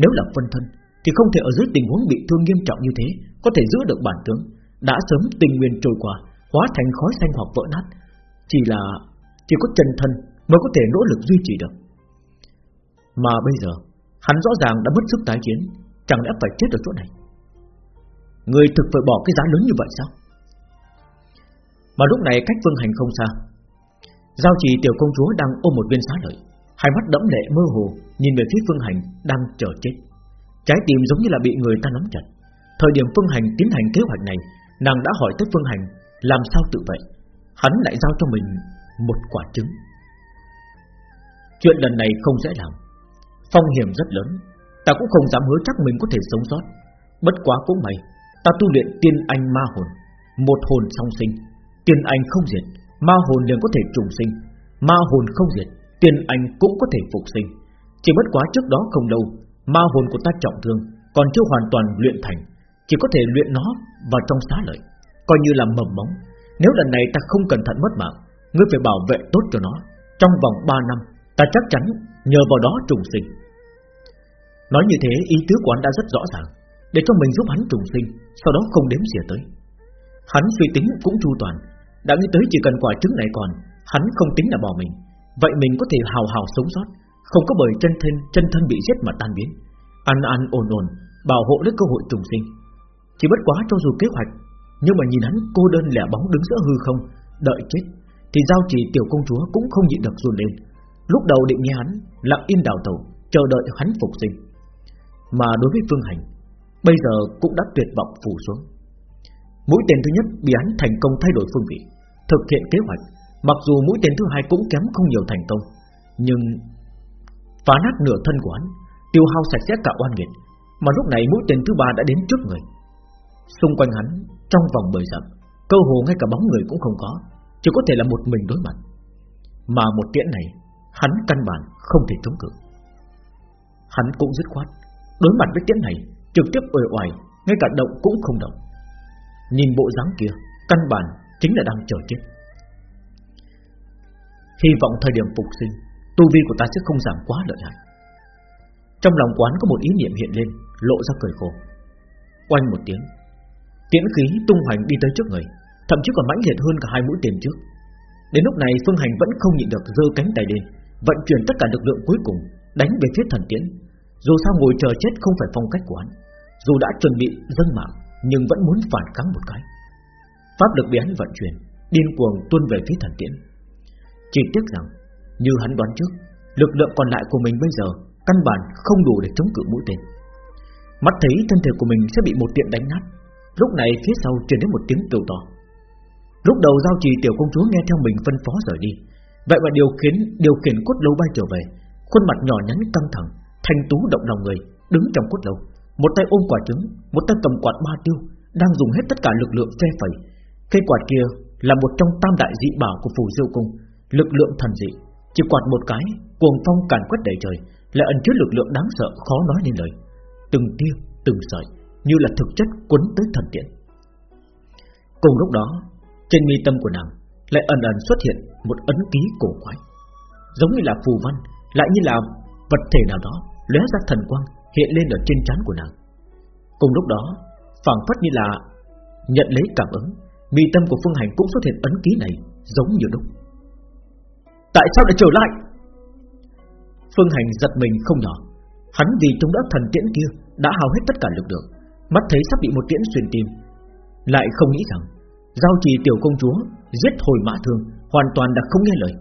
Nếu là phân thân Thì không thể ở dưới tình huống bị thương nghiêm trọng như thế Có thể giữ được bản tướng. Đã sớm tình nguyên trôi qua hóa thành khói xanh hoặc vỡ nát, chỉ là chỉ có chân thân mới có thể nỗ lực duy trì được. Mà bây giờ, hắn rõ ràng đã mất sức tái chiến, chẳng lẽ phải chết ở chỗ này? Người thực phải bỏ cái giá lớn như vậy sao? Mà lúc này cách phương hành không xa, giao trì tiểu công chúa đang ôm một viên xá lợi, hai mắt đẫm lệ mơ hồ nhìn về phía phương hành đang chờ chết, trái tim giống như là bị người ta nắm chặt. Thời điểm phương hành tiến hành kế hoạch này, nàng đã hỏi tới phương hành làm sao tự vậy Hắn lại giao cho mình một quả trứng Chuyện lần này không dễ làm Phong hiểm rất lớn. Ta cũng không dám hứa chắc mình có thể sống sót. Bất quá cũng may, Ta tu luyện tiên anh ma hồn, Một hồn song sinh. Tiên anh không diệt, Ma hồn liền có thể trùng sinh. Ma hồn không diệt, Tiên anh cũng có thể phục sinh. Chỉ bất quá trước đó không lâu, Ma hồn của ta trọng thương, Còn chưa hoàn toàn luyện thành. Chỉ có thể luyện nó vào trong xá lợi, Coi như là mầm móng Nếu lần này ta không cẩn thận mất mạng, Ngươi phải bảo vệ tốt cho nó. Trong vòng 3 năm, Ta chắc chắn nhờ vào đó trùng sinh. Nói như thế, ý tứ của hắn đã rất rõ ràng, Để cho mình giúp hắn trùng sinh, Sau đó không đếm xỉa tới. Hắn suy tính cũng chu toàn, Đã nghĩ tới chỉ cần quả trứng này còn, Hắn không tính là bỏ mình. Vậy mình có thể hào hào sống sót, Không có bởi chân thân chân thân bị giết mà tan biến. Ăn ăn ồn ồn Bảo hộ lấy cơ hội trùng sinh. Chỉ bất quá cho dù kế hoạch, Nhưng mà nhìn hắn cô đơn lẻ bóng đứng giữa hư không, Đợi chết, Thì giao chỉ tiểu công chúa cũng không nhịn được run lên. Lúc đầu định nghe hắn, Lặng im đào tẩu, Chờ đợi hắn phục sinh. Mà đối với Phương Hành, Bây giờ cũng đã tuyệt vọng phủ xuống. Mũi tên thứ nhất bị hắn thành công thay đổi phương vị, Thực hiện kế hoạch. Mặc dù mũi tên thứ hai cũng kém không nhiều thành công, Nhưng Phá nát nửa thân của hắn, Tiêu hao sạch sẽ cả oan nghiệt. Mà lúc này mũi tên thứ ba đã đến trước người. Xung quanh hắn, Trong vòng bời dặm, Cơ hồ ngay cả bóng người cũng không có, Chỉ có thể là một mình đối mặt. Mà một tiễn này, Hắn căn bản không thể chống cự. Hắn cũng dứt khoát Đối mặt với tiễn này, Trực tiếp uể oải, Ngay cả động cũng không động. Nhìn bộ dáng kia, Căn bản chính là đang chờ chết. Hy vọng thời điểm phục sinh, Tu vi của ta sẽ không giảm quá lợi hại. Trong lòng quán có một ý niệm hiện lên, Lộ ra cười khổ. Oanh một tiếng, Tiễn khí tung hoành đi tới trước người, Thậm chí còn mãnh liệt hơn cả hai mũi tiền trước. Đến lúc này, Phương Hành vẫn không nhịn được giơ cánh tay lên, Vận chuyển tất cả lực lượng cuối cùng, Đánh về phía thần tiễn. Dù sao ngồi chờ chết không phải phong cách của hắn. Dù đã chuẩn bị dâng mạng, Nhưng vẫn muốn phản kháng một cái. Pháp lực bị hắn vận chuyển, Điên cuồng tuôn về phía thần tiễn. Chỉ tiếc rằng, Như hắn đoán trước, Lực lượng còn lại của mình bây giờ Căn bản không đủ để chống cự mũi tên. Mắt thấy thân thể của mình sẽ bị một tiện đánh nát, Lúc này phía sau truyền đến một tiếng kêu to. Lúc đầu giao trì tiểu công chúa nghe theo mình phân phó rời đi, Vậy mà điều khiến, điều khiển cốt lâu bay trở về, Khuôn mặt nhỏ nhắn căng thẳng Thanh tú động lòng người, Đứng trong cốt lâu. Một tay ôm quả trứng, Một tay cầm quạt ba tiêu, Đang dùng hết tất cả lực lượng phe phẩy. Cây quạt kia là một trong tam đại dị bảo của phù diêu cung. Lực lượng thần dị, Chỉ quạt một cái, Cuồng phong càn quét đầy trời, Lại ẩn chứa lực lượng đáng sợ, khó nói nên lời. Từng tia, từng sợi, Như là thực chất quấn tới thần tiện Cùng lúc đó, Trên mi tâm của nàng Lại ẩn ẩn xuất hiện một ấn ký cổ quái. Giống như là phù văn, Lại như là vật thể nào đó lóe ra thần quang hiện lên ở trên trán của nàng. Cùng lúc đó, phảng phất như là Nhận lấy cảm ứng, Mi tâm của Phương Hành cũng xuất hiện ấn ký này Giống như lúc. Tại sao lại trở lại? Phương Hành giật mình không nhỏ. Hắn vì trong đỡ thần tiễn kia Đã hao hết tất cả lực lượng, Mắt thấy sắp bị một tiễn xuyên tim. Lại không nghĩ rằng, Giao trì tiểu công chúa, Giết hồi mã thương, Hoàn toàn đã không nghe lời,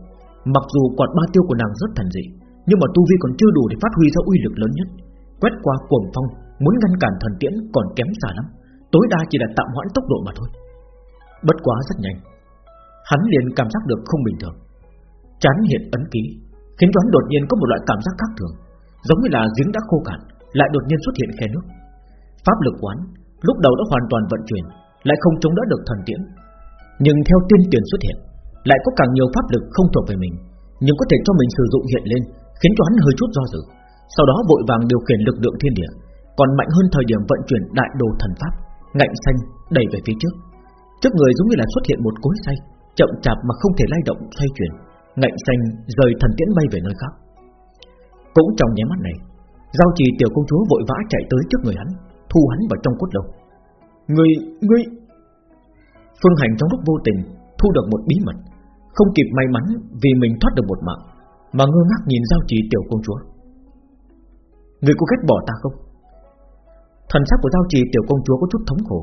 Mặc dù quạt ba tiêu của nàng rất thần dị. Nhưng mà tu vi còn chưa đủ để phát huy ra uy lực lớn nhất. Quét qua cuồng phong, Muốn ngăn cản thần tiễn còn kém xa lắm. Tối đa chỉ là tạm hoãn tốc độ mà thôi. Bất quá rất nhanh. Hắn liền cảm giác được không bình thường. Chán hiện ấn ký, Khiến cho hắn đột nhiên có một loại cảm giác khác thường. Giống như là giếng đã khô cạn, Lại đột nhiên xuất hiện khe nước. Pháp lực quán, lúc đầu đã hoàn toàn vận chuyển, Lại không chống đỡ được thần tiễn. Nhưng theo tiên tiền xuất hiện, Lại có càng nhiều pháp lực không thuộc về mình, Nhưng có thể cho mình sử dụng hiện lên Khiến cho hắn hơi chút do dự. Sau đó vội vàng điều khiển lực lượng thiên địa Còn mạnh hơn thời điểm vận chuyển đại đồ thần pháp Ngạnh xanh đẩy về phía trước. Trước người giống như là xuất hiện một cối xay Chậm chạp mà không thể lay động xoay chuyển Ngạnh xanh rời thần tiễn bay về nơi khác. Cũng trong nháy mắt này Giao trì tiểu công chúa vội vã chạy tới trước người hắn Thu hắn vào trong cốt đầu. Người, người Phương Hành trong lúc vô tình Thu được một bí mật Không kịp may mắn vì mình thoát được một mạng. Mà ngơ ngác nhìn giao trì tiểu công chúa. Người có ghét bỏ ta không? Thần sắc của giao trì tiểu công chúa có chút thống khổ,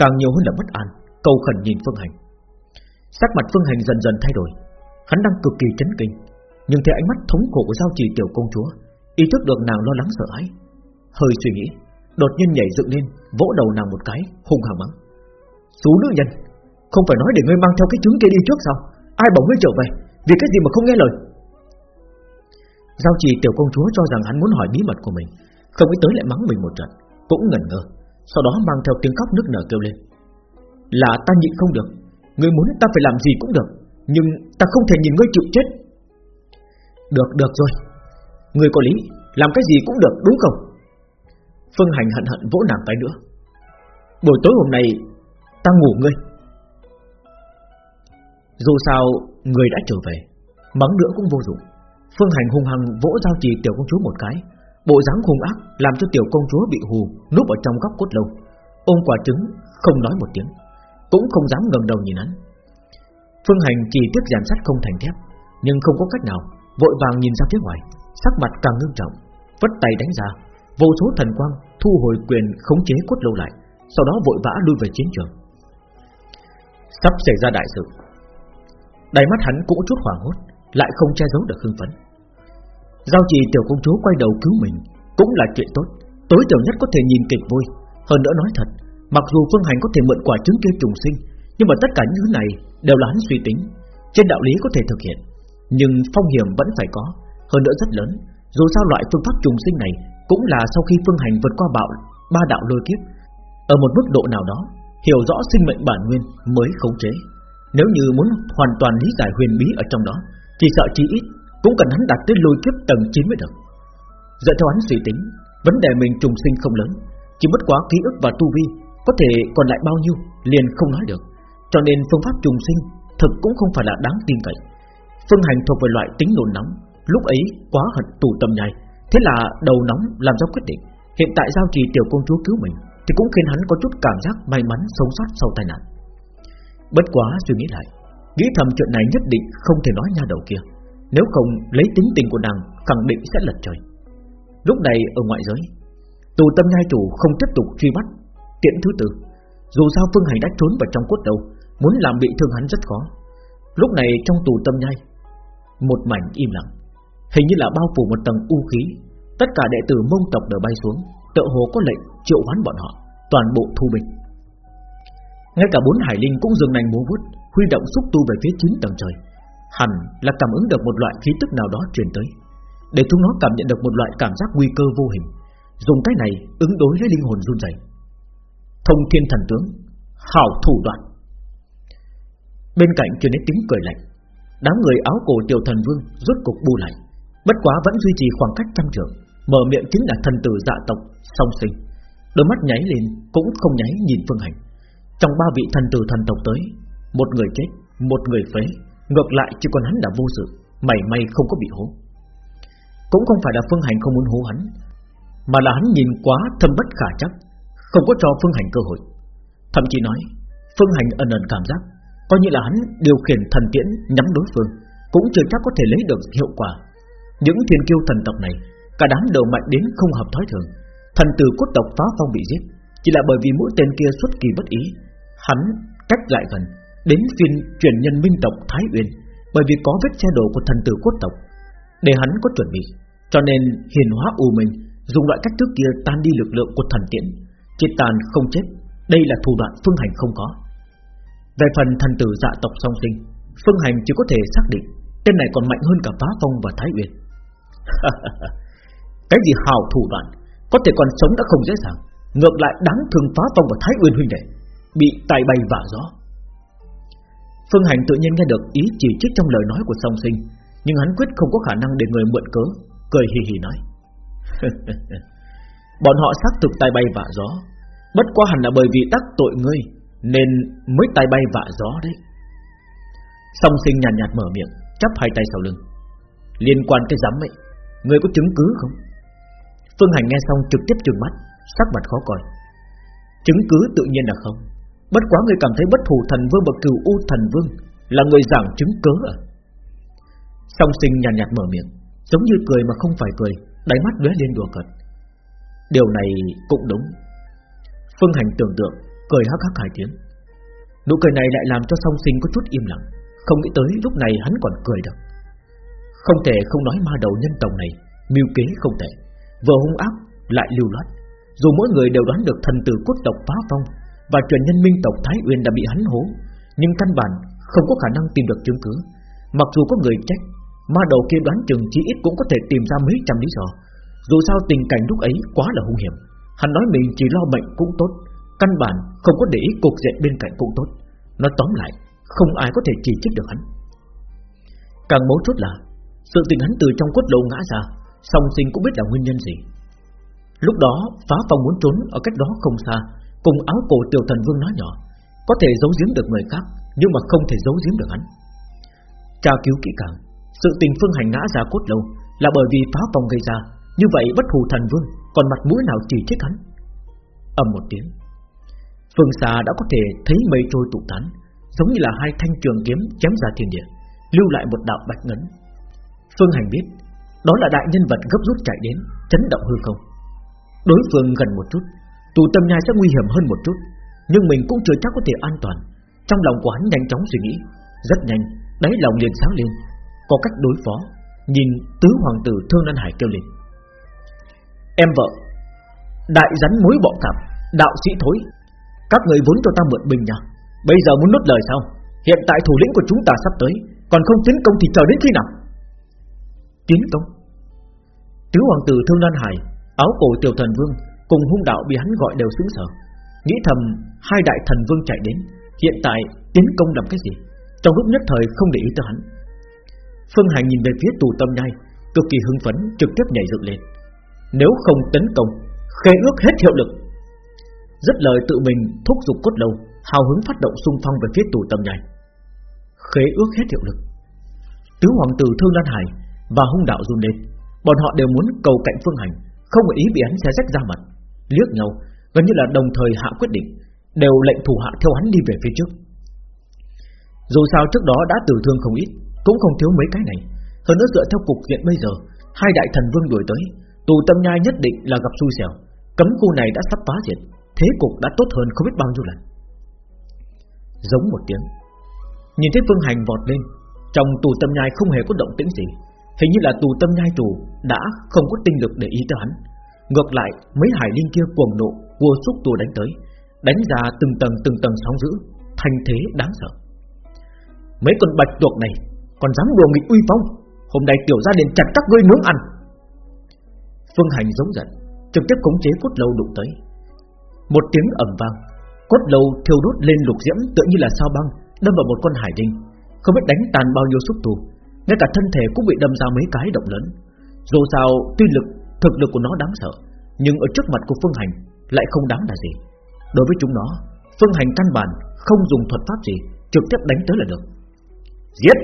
Càng nhiều hơn là bất an, Cầu khẩn nhìn Phương Hành. Sắc mặt Phương Hành dần dần thay đổi, Hắn đang cực kỳ chấn kinh, Nhưng theo ánh mắt thống khổ của giao trì tiểu công chúa, Ý thức được nàng lo lắng sợ hãi. Hơi suy nghĩ, Đột nhiên nhảy dựng lên, Vỗ đầu nàng một cái, hung hăng mắng. Xú nữ nhân, Không phải nói để ngươi mang theo cái trứng kia đi trước sao? Ai bảo ngươi trở về? Vì cái gì mà không nghe lời? Giao trì tiểu công chúa cho rằng hắn muốn hỏi bí mật của mình, Không nghĩ tới lại mắng mình một trận, Cũng ngẩn ngơ, Sau đó mang theo tiếng khóc nức nở kêu lên. Là ta nhịn không được, Ngươi muốn ta phải làm gì cũng được, Nhưng ta không thể nhìn ngươi chịu chết. Được được rồi, Ngươi có lý, Làm cái gì cũng được, đúng không? Phương Hành hận hận vỗ nàng tay nữa. Buổi tối hôm nay, Ta ngủ ngươi. Dù sao, người đã trở về, Mắng nữa cũng vô dụng. Phương Hành hung hăng vỗ giao trì tiểu công chúa một cái. Bộ dáng hung ác làm cho tiểu công chúa bị hù, Núp ở trong góc cốt lâu. Ôm quả trứng, không nói một tiếng, Cũng không dám ngẩng đầu nhìn hắn. Phương Hành chỉ tiếc giàn sắt không thành thép, Nhưng không có cách nào, Vội vàng nhìn ra phía ngoài, Sắc mặt càng ngưng trọng, Vất tay đánh ra, Vô số thần quang thu hồi quyền khống chế cốt lâu lại, Sau đó vội vã lui về chiến trường. Sắp xảy ra đại sự. Đáy mắt hắn cũng chút hoảng hốt, Lại không che giấu được hưng phấn. Giao trì tiểu công chúa quay đầu cứu mình Cũng là chuyện tốt, Tối thiểu nhất có thể nhìn kịch vui. Hơn nữa nói thật, Mặc dù Phương Hành có thể mượn quả trứng kia trùng sinh, Nhưng mà tất cả những thứ này đều là hắn suy tính, Trên đạo lý có thể thực hiện, Nhưng phong hiểm vẫn phải có, Hơn nữa rất lớn. Dù sao loại phương pháp trùng sinh này Cũng là sau khi Phương Hành vượt qua bạo, ba đạo lôi kiếp, Ở một mức độ nào đó, Hiểu rõ sinh mệnh bản nguyên mới khống chế. Nếu như muốn hoàn toàn lý giải huyền bí ở trong đó Chỉ sợ chỉ ít cũng cần hắn đạt tới lôi kiếp tầng 9 mới được. Dựa theo hắn suy tính, Vấn đề mình trùng sinh không lớn, Chỉ mất quá ký ức và tu vi, Có thể còn lại bao nhiêu liền không nói được. Cho nên phương pháp trùng sinh Thực cũng không phải là đáng tin cậy. Phương hành thuộc về loại tính nồn nóng, Lúc ấy quá hận tù tâm nhai. Thế là đầu nóng làm ra quyết định. Hiện tại giao trì tiểu công chúa cứu mình, Thì cũng khiến hắn có chút cảm giác may mắn sống sót sau tai nạn. Bất quá suy nghĩ lại, Nghĩ thầm chuyện này nhất định không thể nói nha đầu kia. Nếu không lấy tính tình của nàng, Khẳng định sẽ lật trời. Lúc này ở ngoại giới, Tù tâm nhai chủ không tiếp tục truy bắt. Tiễn thứ tư, Dù sao Phương Hành đã trốn vào trong cốt đầu, Muốn làm bị thương hắn rất khó. Lúc này trong tù tâm nhai, Một mảnh im lặng. Hình như là bao phủ một tầng u khí. Tất cả đệ tử mông tộc đều bay xuống Tự hồ có lệnh triệu hoán bọn họ, Toàn bộ thu binh. Ngay cả bốn hải linh cũng dừng nành múa vút Huy động xúc tu về phía chín tầng trời. Hẳn là cảm ứng được một loại khí tức nào đó truyền tới. Để chúng nó cảm nhận được một loại cảm giác nguy cơ vô hình Dùng cái này ứng đối với linh hồn run rẩy. Thông thiên thần tướng Hảo thủ đoạn. Bên cạnh truyền đến tiếng cười lạnh Đám người áo cổ tiểu thần vương rốt cục bu lại Bất quá vẫn duy trì khoảng cách trăm trượng, Mở miệng chính là thần tử dạ tộc Song sinh. Đôi mắt nháy lên cũng không nháy nhìn phương hành. Trong ba vị thần tử thần tộc tới Một người chết, một người phế. Ngược lại, chỉ còn hắn đã vô sự Mày may không có bị hố. Cũng không phải là phương hành không muốn hố hắn, Mà là hắn nhìn quá thâm bất khả chắc, Không có cho phương hành cơ hội. Thậm chí nói, Phương hành ẩn ẩn cảm giác, Coi như là hắn điều khiển thần tiễn nhắm đối phương, Cũng chưa chắc có thể lấy được hiệu quả. Những thiên kiêu thần tộc này, Cả đám đều mạnh đến không hợp thói thường. Thần tử cốt tộc phá phong bị giết, Chỉ là bởi vì mũi tên kia xuất kỳ bất ý, Hắn cách lại gần Đến phiên truyền nhân minh tộc Thái Uyên, Bởi vì có vết che đổ của thần tử quốc tộc, Để hắn có chuẩn bị. Cho nên hiền hóa u minh, Dùng loại cách trước kia tan đi lực lượng của thần tiễn Chỉ tàn không chết, Đây là thủ đoạn phương hành không có. Về phần thần tử dạ tộc song sinh, Phương hành chỉ có thể xác định Tên này còn mạnh hơn cả phá phong và Thái Uyên. Cái gì hào thủ đoạn, Có thể còn sống đã không dễ dàng. Ngược lại, đáng thương phá phong và Thái Uyên huynh đệ, Bị tài bay vả gió. Phương Hành tự nhiên nghe được ý chỉ trích trong lời nói của song sinh Nhưng hắn quyết không có khả năng để người mượn cớ Cười hì hì nói. Bọn họ xác thực tay bay vạ gió. Bất quá hẳn là bởi vì tác tội ngươi Nên mới tay bay vạ gió đấy. Song sinh nhàn nhạt, nhạt mở miệng Chắp hai tay sau lưng. Liên quan cái giám ấy Người có chứng cứ không? Phương Hành nghe xong trực tiếp trừng mắt Sắc mặt khó coi. Chứng cứ tự nhiên là không. Bất quá người cảm thấy bất thù thần vương bậc cửu u thần vương Là người giảng chứng cớ à? Song sinh nhàn nhạt, nhạt mở miệng Giống như cười mà không phải cười Đáy mắt lóe lên đùa cợt. Điều này cũng đúng. Phương Hành tưởng tượng Cười hắc hắc hai tiếng. Nụ cười này lại làm cho song sinh có chút im lặng Không nghĩ tới lúc này hắn còn cười được. Không thể không nói ma đầu nhân tộc này Mưu kế không thể Vừa hung ác lại lưu loát Dù mỗi người đều đoán được thần tử quốc tộc phá phong và truyền nhân minh tộc Thái Uyên đã bị hắn hố. Nhưng căn bản không có khả năng tìm được chứng cứ. Mặc dù có người trách Ma đầu kia đoán chừng chỉ ít cũng có thể tìm ra mấy trăm lý do. Dù sao tình cảnh lúc ấy quá là hung hiểm. Hắn nói mình chỉ lo bệnh cũng tốt, Căn bản không có để ý cục diện bên cạnh cũng tốt. Nói tóm lại, Không ai có thể chỉ trích được hắn. Càng mấu chốt là, sự tình hắn từ trong cốt lộ ngã ra, Song sinh cũng biết là nguyên nhân gì. Lúc đó, phá phong muốn trốn Ở cách đó không xa Cùng áo cổ tiểu thần vương nói nhỏ, Có thể giấu giếm được người khác, Nhưng mà không thể giấu giếm được hắn. Tra cứu kỹ càng, Sự tình phương hành ngã ra cốt lâu Là bởi vì phá vòng gây ra, Như vậy bất hù thần vương Còn mặt mũi nào chỉ trích hắn? Ầm một tiếng, Phương xa đã có thể thấy mây trôi tụ tán, Giống như là hai thanh trường kiếm chém ra thiên địa, Lưu lại một đạo bạch ngấn. Phương Hành biết, Đó là đại nhân vật gấp rút chạy đến, Chấn động hư không. Đối phương gần một chút Tù tâm nhai sẽ nguy hiểm hơn một chút Nhưng mình cũng chưa chắc có thể an toàn. Trong lòng của hắn nhanh chóng suy nghĩ Rất nhanh, đáy lòng liền sáng lên. Có cách đối phó Nhìn tứ hoàng tử Thương Lan Hải kêu lên. Em vợ Đại rắn mối bọ cạp Đạo sĩ thối Các người vốn cho ta mượn bình nha Bây giờ muốn nốt lời sao? Hiện tại thủ lĩnh của chúng ta sắp tới Còn không tiến công thì chờ đến khi nào? Tiến công? Tứ hoàng tử Thương Lan Hải Áo cổ tiểu thần vương Cùng hung đạo bị hắn gọi đều xứng sở. Nghĩ thầm, hai đại thần vương chạy đến, Hiện tại tiến công làm cái gì? Trong lúc nhất thời không để ý tới hắn. Phương Hành nhìn về phía tù tâm nhai, Cực kỳ hưng phấn, trực tiếp nhảy dựng lên. Nếu không tấn công Khế ước hết hiệu lực. Rất lời tự mình thúc giục cốt lâu, Hào hứng phát động xung phong về phía tù tâm nhai. Khế ước hết hiệu lực. Tứ hoàng tử Thương Lan Hải Và hung đạo run lên. Bọn họ đều muốn cầu cạnh Phương Hành, Không có ý bị hắn xé rách ra mặt. Liếc nhau, gần như là đồng thời hạ quyết định, Đều lệnh thủ hạ theo hắn đi về phía trước. Dù sao trước đó đã tử thương không ít, Cũng không thiếu mấy cái này. Hơn nữa dựa theo cục diện bây giờ, Hai đại thần vương đuổi tới, Tù tâm nhai nhất định là gặp xui xẻo. Cấm khu này đã sắp phá diệt, Thế cục đã tốt hơn không biết bao nhiêu lần. Giống một tiếng, Nhìn thấy phương hành vọt lên, Trong tù tâm nhai không hề có động tĩnh gì. Hình như là tù tâm nhai chủ Đã không có tinh lực để ý tới hắn. Ngược lại, mấy hải linh kia cuồng nộ Vua xúc tù đánh tới, Đánh ra từng tầng từng tầng sóng dữ Thành thế đáng sợ. Mấy con bạch tuộc này, Còn dám đùa nghịch uy phong, Hôm nay tiểu gia liền chặt các ngươi nướng ăn. Phương hành giống giận, Trực tiếp khống chế cốt lâu đụng tới. Một tiếng ầm vang, Cốt lâu thiêu đốt lên lục diễm tựa như là sao băng, Đâm vào một con hải đinh Không biết đánh tàn bao nhiêu xúc tù ngay cả thân thể cũng bị đâm ra mấy cái động lớn. Dù sao, tuy lực Thực lực của nó đáng sợ, Nhưng ở trước mặt của Phương Hành Lại không đáng là gì. Đối với chúng nó, Phương Hành căn bản không dùng thuật pháp gì, Trực tiếp đánh tới là được. Giết!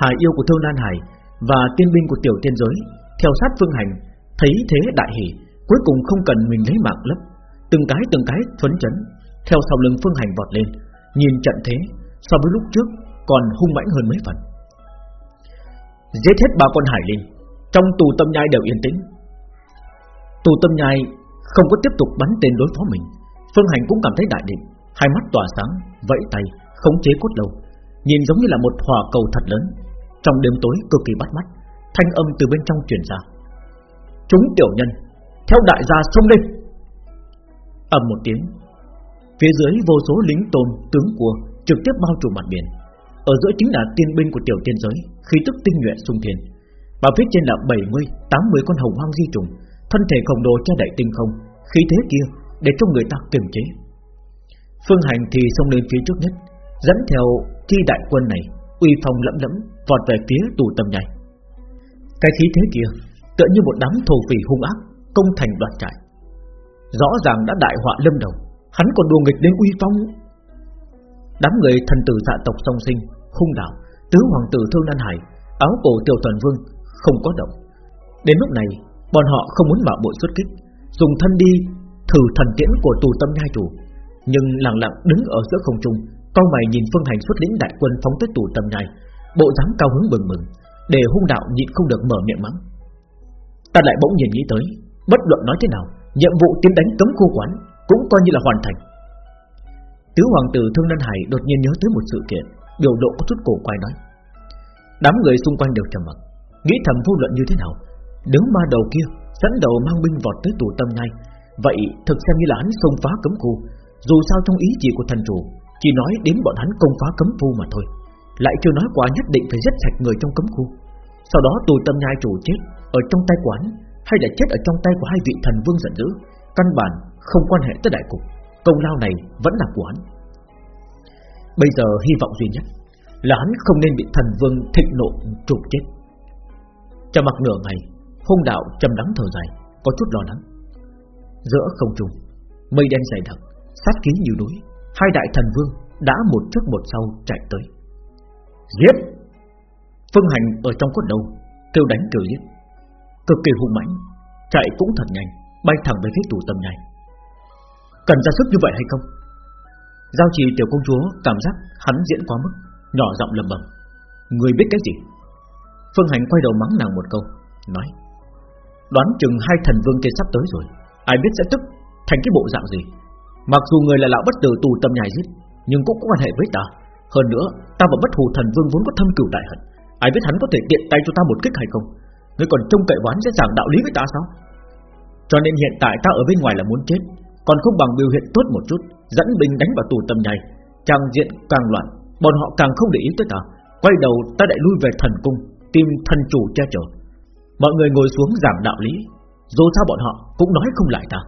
Hải yêu của Thương Lan Hải Và tiên binh của tiểu tiên giới, Theo sát Phương Hành, Thấy thế đại hỉ, Cuối cùng không cần mình lấy mạng lấp. Từng cái từng cái phấn chấn, Theo sau lưng Phương Hành vọt lên. Nhìn trận thế, so với lúc trước Còn hung mãnh hơn mấy phần. Giết hết ba con hải linh trong tù tâm nhai đều yên tĩnh. Tù tâm nhai không có tiếp tục bắn tên đối phó mình. Phương Hành cũng cảm thấy đại định Hai mắt tỏa sáng, vẫy tay Khống chế cốt lâu Nhìn giống như là một hỏa cầu thật lớn. Trong đêm tối cực kỳ bắt mắt Thanh âm từ bên trong truyền ra. Chúng tiểu nhân Theo đại gia xông lên. Ầm một tiếng Phía dưới vô số lính tôn tướng của Trực tiếp bao trùm mặt biển. Ở giữa chính là tiên binh của tiểu tiên giới Khí tức tinh nhuệ sung thiên. Và phía trên là 70, 80 con hồng hoang di trùng Thân thể khổng đồ che đậy tinh không Khí thế kia để cho người ta kiềm chế. Phương hành thì xông lên phía trước nhất Dẫn theo chi đại quân này Uy phong lẫm lẫm Vọt về phía tù tầm nhảy. Cái khí thế kia tựa như một đám thổ phỉ hung ác Công thành đoạt trại. Rõ ràng đã đại họa lâm đầu Hắn còn đùa nghịch đến uy phong. Đám người thần tử dạ tộc song sinh Hung đạo, tứ hoàng tử Thương Lan Hải Áo cổ tiểu thuần vương không có động. Đến lúc này, bọn họ không muốn mạo bội xuất kích, Dùng thân đi, thử thần tiễn của tù tâm nhai chủ Nhưng lặng lặng đứng ở giữa không trung, Cao mày nhìn phương hành xuất lĩnh đại quân phóng tới tù tâm nhai. Bộ dáng cao hứng bừng bừng, Để hung đạo nhịn không được mở miệng mắng. Ta lại bỗng nhìn nghĩ tới, Bất luận nói thế nào, Nhiệm vụ tiến đánh cấm khu quán Cũng coi như là hoàn thành. Tứ hoàng tử Thương Lân Hải đột nhiên nhớ tới một sự kiện, Biểu độ có chút cổ quay nói. Đám người xung quanh đều trầm mặc. Nghĩ thầm vô luận như thế nào? Đứng ma đầu kia, dẫn đầu mang binh vọt tới tù tâm ngay Vậy thực xem như là hắn xông phá cấm khu. Dù sao trong ý chỉ của thần chủ, Chỉ nói đến bọn hắn công phá cấm khu mà thôi. Lại chưa nói quá nhất định phải giết sạch người trong cấm khu. Sau đó tù tâm nhai chủ chết Ở trong tay quán, Hay là chết ở trong tay của hai vị thần vương giận dữ, Căn bản không quan hệ tới đại cục. Công lao này vẫn là của hắn. Bây giờ hy vọng duy nhất Là hắn không nên bị thần vương thịnh nộ trục chết. Trầm mặc nửa ngày, Hung đạo trầm đắng thở dài, Có chút lo lắng. Giữa không trung, Mây đen dày đặc, Sát khí như núi, Hai đại thần vương đã một trước một sau chạy tới. Giết! Phương Hành ở trong cốt đầu, Kêu đánh kêu giết. Cực kỳ hung mãnh, Chạy cũng thật nhanh, Bay thẳng về phía tủ tầm này. Cần ra sức như vậy hay không? Giao trì tiểu công chúa cảm giác hắn diễn quá mức, Nhỏ giọng lầm bầm Người biết cái gì? Phương Hành quay đầu mắng nàng một câu, Nói, Đoán chừng hai thần vương kia sắp tới rồi, Ai biết sẽ tức thành cái bộ dạng gì. Mặc dù người là lão bất tử tù tâm nhài giết, Nhưng cũng có quan hệ với ta. Hơn nữa, ta và bất hù thần vương vốn có thâm cửu đại hận, Ai biết hắn có thể tiện tay cho ta một kích hay không? Ngươi còn trông cậy ván sẽ giảng đạo lý với ta sao? Cho nên hiện tại ta ở bên ngoài là muốn chết, Còn không bằng biểu hiện tốt một chút, Dẫn binh đánh vào tù tâm nhai. Trang diện càng loạn, Bọn họ càng không để ý tới ta. Quay đầu, ta lại lui về thần cung. Tìm thần chủ che chở. Mọi người ngồi xuống giảng đạo lý, Dù sao bọn họ cũng nói không lại ta.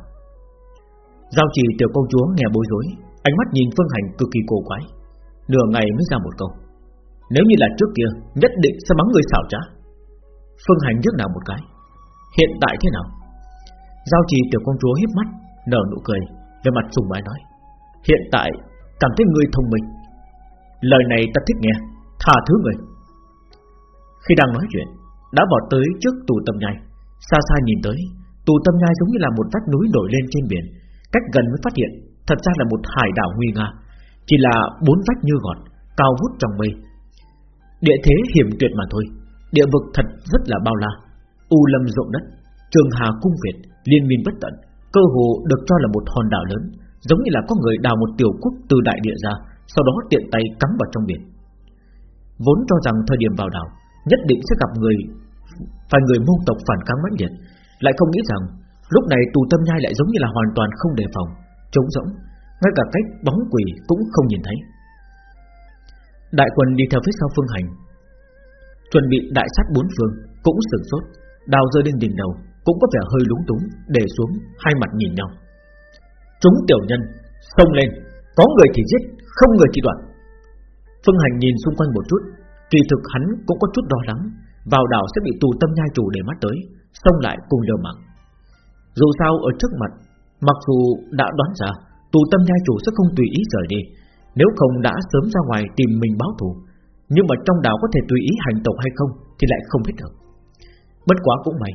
Giao trì tiểu công chúa nghe bối rối, Ánh mắt nhìn Phương Hành cực kỳ cổ quái. Nửa ngày mới ra một câu, Nếu như là trước kia, Nhất định sẽ mắng người xảo trá. Phương Hành nhức nào một cái, Hiện tại thế nào? Giao trì tiểu công chúa hiếp mắt, Nở nụ cười, Về mặt sùng bái nói, Hiện tại cảm thấy người thông minh. Lời này ta thích nghe Thả thứ người. Khi đang nói chuyện, Đã bỏ tới trước tù tâm nhai. Xa xa nhìn tới, Tù tâm nhai giống như là một vách núi nổi lên trên biển. Cách gần mới phát hiện, Thật ra là một hải đảo nguy nga. Chỉ là bốn vách như gọt Cao vút trong mây. Địa thế hiểm tuyệt mà thôi. Địa vực thật rất là bao la. U lâm rộng đất, Trường hà cung Việt, Liên minh bất tận. Cơ hồ được cho là một hòn đảo lớn, Giống như là có người đào một tiểu quốc từ đại địa ra, Sau đó tiện tay cắm vào trong biển. Vốn cho rằng thời điểm vào đảo Nhất định sẽ gặp người, Phải người mông tộc phản kháng mãnh liệt. Lại không nghĩ rằng, Lúc này tù tâm nhai lại giống như là hoàn toàn không đề phòng, Trống rỗng, Ngay cả cách bóng quỷ cũng không nhìn thấy. Đại quân đi theo phía sau phương hành, Chuẩn bị đại sát bốn phương, Cũng sửng sốt, Đào rơi lên đỉnh đầu, Cũng có vẻ hơi lúng túng, Để xuống, hai mặt nhìn nhau. Chúng tiểu nhân, Xông lên, Có người thì giết, Không người thì đoạn Phương hành nhìn xung quanh một chút Kỳ thực hắn cũng có chút lo lắng, Vào đảo sẽ bị tù tâm nhai chủ để mắt tới, Xông lại cùng liều mạng. Dù sao ở trước mặt, Mặc dù đã đoán ra Tù tâm nhai chủ sẽ không tùy ý rời đi, Nếu không đã sớm ra ngoài tìm mình báo thù, Nhưng mà trong đảo có thể tùy ý hành động hay không Thì lại không biết được. Bất quá cũng may,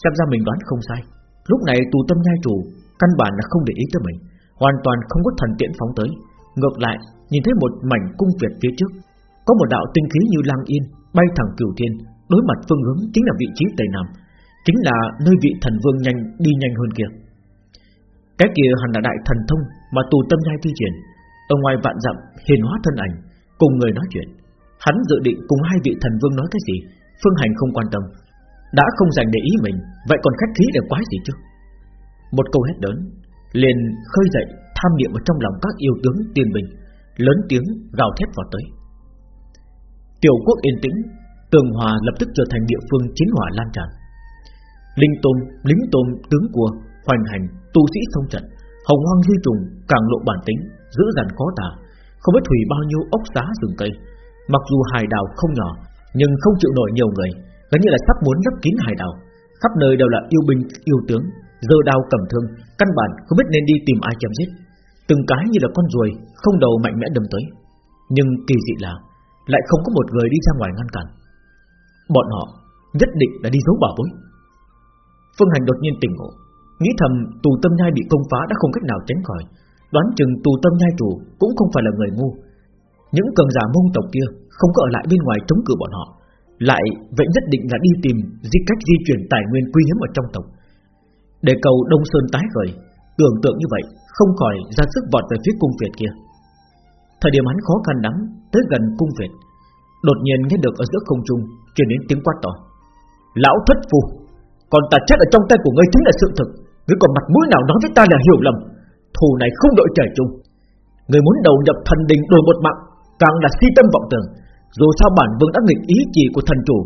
Xem ra mình đoán không sai, Lúc này tù tâm nhai chủ Căn bản là không để ý tới mình, Hoàn toàn không có thần tiễn phóng tới, Ngược lại nhìn thấy một mảnh cung việt phía trước. Có một đạo tinh khí như lang yên Bay thẳng cửu thiên, Đối mặt phương hướng chính là vị trí Tây Nam, Chính là nơi vị thần vương nhanh, đi nhanh hơn kia. Cái kia hẳn là đại thần thông Mà tù tâm nhai thi triển. Ở ngoài vạn dặm, hiền hóa thân ảnh, Cùng người nói chuyện. Hắn dự định cùng hai vị thần vương nói cái gì, Phương Hành không quan tâm. Đã không dành để ý mình, Vậy còn khách khí để quái gì chứ? Một câu hét lớn, liền khơi dậy tham niệm ở trong lòng các yêu tướng tiên bình, lớn tiếng gào thét vào tới tiểu quốc yên tĩnh, tường hòa lập tức trở thành địa phương chiến hỏa lan tràn. Linh tôn, lính tôn, tướng cua hoành hành, tu sĩ thông trận, hồng hoang duy trùng, càng lộ bản tính giữ dằn khó tả, không biết hủy bao nhiêu ốc giá rừng cây. Mặc dù hải đảo không nhỏ, nhưng không chịu nổi nhiều người, gần như là sắp muốn lấp kín hải đảo. Khắp nơi đều là yêu binh, yêu tướng giờ đao cầm thương, căn bản không biết nên đi tìm ai chém giết. Từng cái như là con ruồi, không đầu mạnh mẽ đâm tới. Nhưng kỳ dị là lại không có một người đi ra ngoài ngăn cản. Bọn họ nhất định là đi giấu bảo bối. Phương hành đột nhiên tỉnh ngộ, nghĩ thầm tù tâm nhai bị công phá đã không cách nào tránh khỏi, đoán chừng tù tâm nhai chủ cũng không phải là người ngu. Những cường giả mông tộc kia không có ở lại bên ngoài chống cự bọn họ, lại vậy nhất định là đi tìm di cách di chuyển tài nguyên quý hiếm ở trong tộc. Để cầu Đông Sơn tái khởi, Tưởng tượng như vậy Không khỏi ra sức vọt về phía cung Việt kia. Thời điểm hắn khó khăn lắm, Tới gần cung Việt Đột nhiên nghe được ở giữa không trung truyền đến tiếng quát to. Lão thất phù Còn ta chết ở trong tay của ngươi chính là sự thực Ngươi còn mặt mũi nào nói với ta là hiểu lầm? Thù này không đội trời chung. Người muốn đầu nhập thần đình đổi một mạng, Càng là si tâm vọng tưởng. Dù sao bản vương đã nghịch ý chỉ của thần chủ,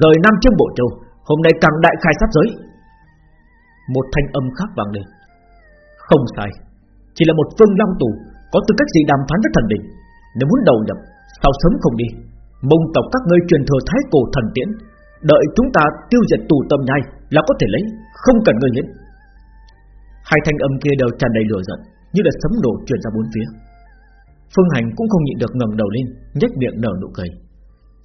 Rời Nam Trương Bộ Châu, Hôm nay càng đại khai sát giới. Một thanh âm khác vang lên. Không sai, Chỉ là một phương long tù có tư cách gì đàm phán với thần đình Nếu muốn đầu nhập Sao sớm không đi? Mông tộc các ngươi truyền thừa thái cổ thần tiễn Đợi chúng ta tiêu diệt tù tâm nhai Là có thể lấy Không cần ngươi hiến Hai thanh âm kia đều tràn đầy lửa giận Như là sấm nổ truyền ra bốn phía. Phương Hành cũng không nhịn được ngẩng đầu lên nhếch miệng nở nụ cười.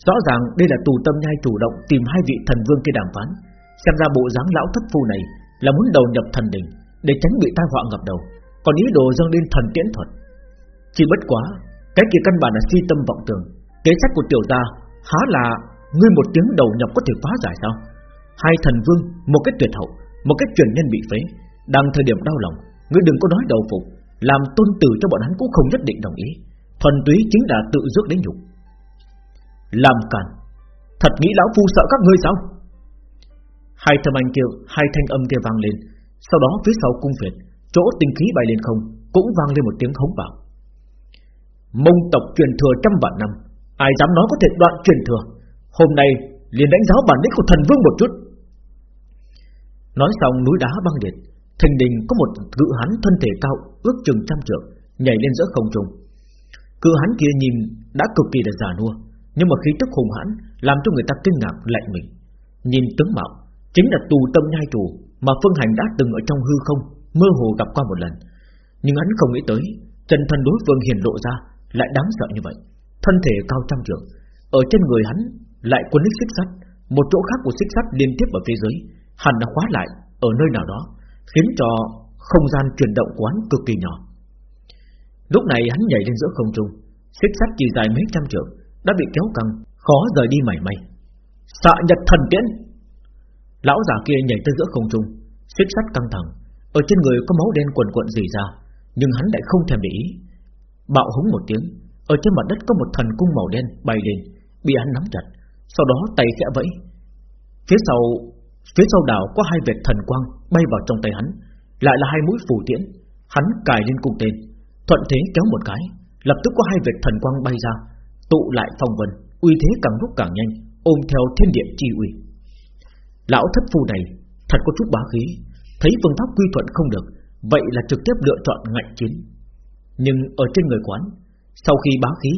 Rõ ràng đây là tù tâm nhai chủ động Tìm hai vị thần vương kia đàm phán. Xem ra bộ dáng lão thất phu này Là muốn đầu nhập thần đình, Để tránh bị tai họa ngập đầu. Còn ý đồ dâng lên thần tiễn thuật chỉ bất quá, Cái kia căn bản là si tâm vọng tưởng. Kế sách của tiểu gia Há là Ngươi một tiếng đầu nhập có thể phá giải sao? Hai thần vương, Một cái tuyệt hậu, Một cái truyền nhân bị phế. Đang thời điểm đau lòng, Ngươi đừng có nói đầu phục. Làm tôn tử cho bọn hắn cũng không nhất định đồng ý. Thuần túy chính là tự dước đến nhục. Làm cản Thật nghĩ lão phu sợ các ngươi sao? Hai thầm anh kia Hai thanh âm kia vang lên. Sau đó phía sau cung phiệt Chỗ tinh khí bay lên không, Cũng vang lên một tiếng hống vào Mông tộc truyền thừa trăm vạn năm. Ai dám nói có thể đoạn truyền thừa? Hôm nay, liền đánh giáo bản lĩnh của thần vương một chút. Nói xong, núi đá băng liệt. Thình đình có một cự hắn thân thể cao, Ước chừng trăm trượng, Nhảy lên giữa không trung. Cự hắn kia nhìn, đã cực kỳ là già nua, Nhưng mà khí tức hùng hãn, Làm cho người ta kinh ngạc lạnh mình. Nhìn tướng mạo, Chính là tù tâm nhai chủ Mà Phương Hành đã từng ở trong hư không, Mơ hồ gặp qua một lần. Nhưng hắn không nghĩ tới, Chân thân đối phương hiện lộ ra lại đáng sợ như vậy. Thân thể cao trăm trượng, Ở trên người hắn lại quấn đích xích sắt, Một chỗ khác của xích sắt liên tiếp ở phía dưới, Hẳn đã khóa lại ở nơi nào đó, Khiến cho không gian chuyển động quán cực kỳ nhỏ. Lúc này hắn nhảy lên giữa không trung, Xích sắt chỉ dài mấy trăm trượng, Đã bị kéo căng, Khó rời đi mảy may. Xạ nhật thần tiễn! Lão già kia nhảy tới giữa không trung, Xích sắt căng thẳng, Ở trên người có máu đen quần quận dì ra, Nhưng hắn lại không thèm để ý. Bạo hống một tiếng, Ở trên mặt đất có một thần cung màu đen bay lên, Bị hắn nắm chặt, Sau đó tay khẽ vẫy. Phía sau Phía sau đảo có hai vệt thần quang bay vào trong tay hắn, Lại là hai mũi phù tiễn, Hắn cài lên cung tên, Thuận thế kéo một cái, Lập tức có hai vệt thần quang bay ra, Tụ lại phong vân, Uy thế càng lúc càng nhanh, Ôm theo thiên địa chi uy. Lão thất phu này, Thật có chút bá khí, Thấy phương pháp quy thuận không được, Vậy là trực tiếp lựa chọn ngạnh chiến. Nhưng ở trên người quán Sau khi bá khí,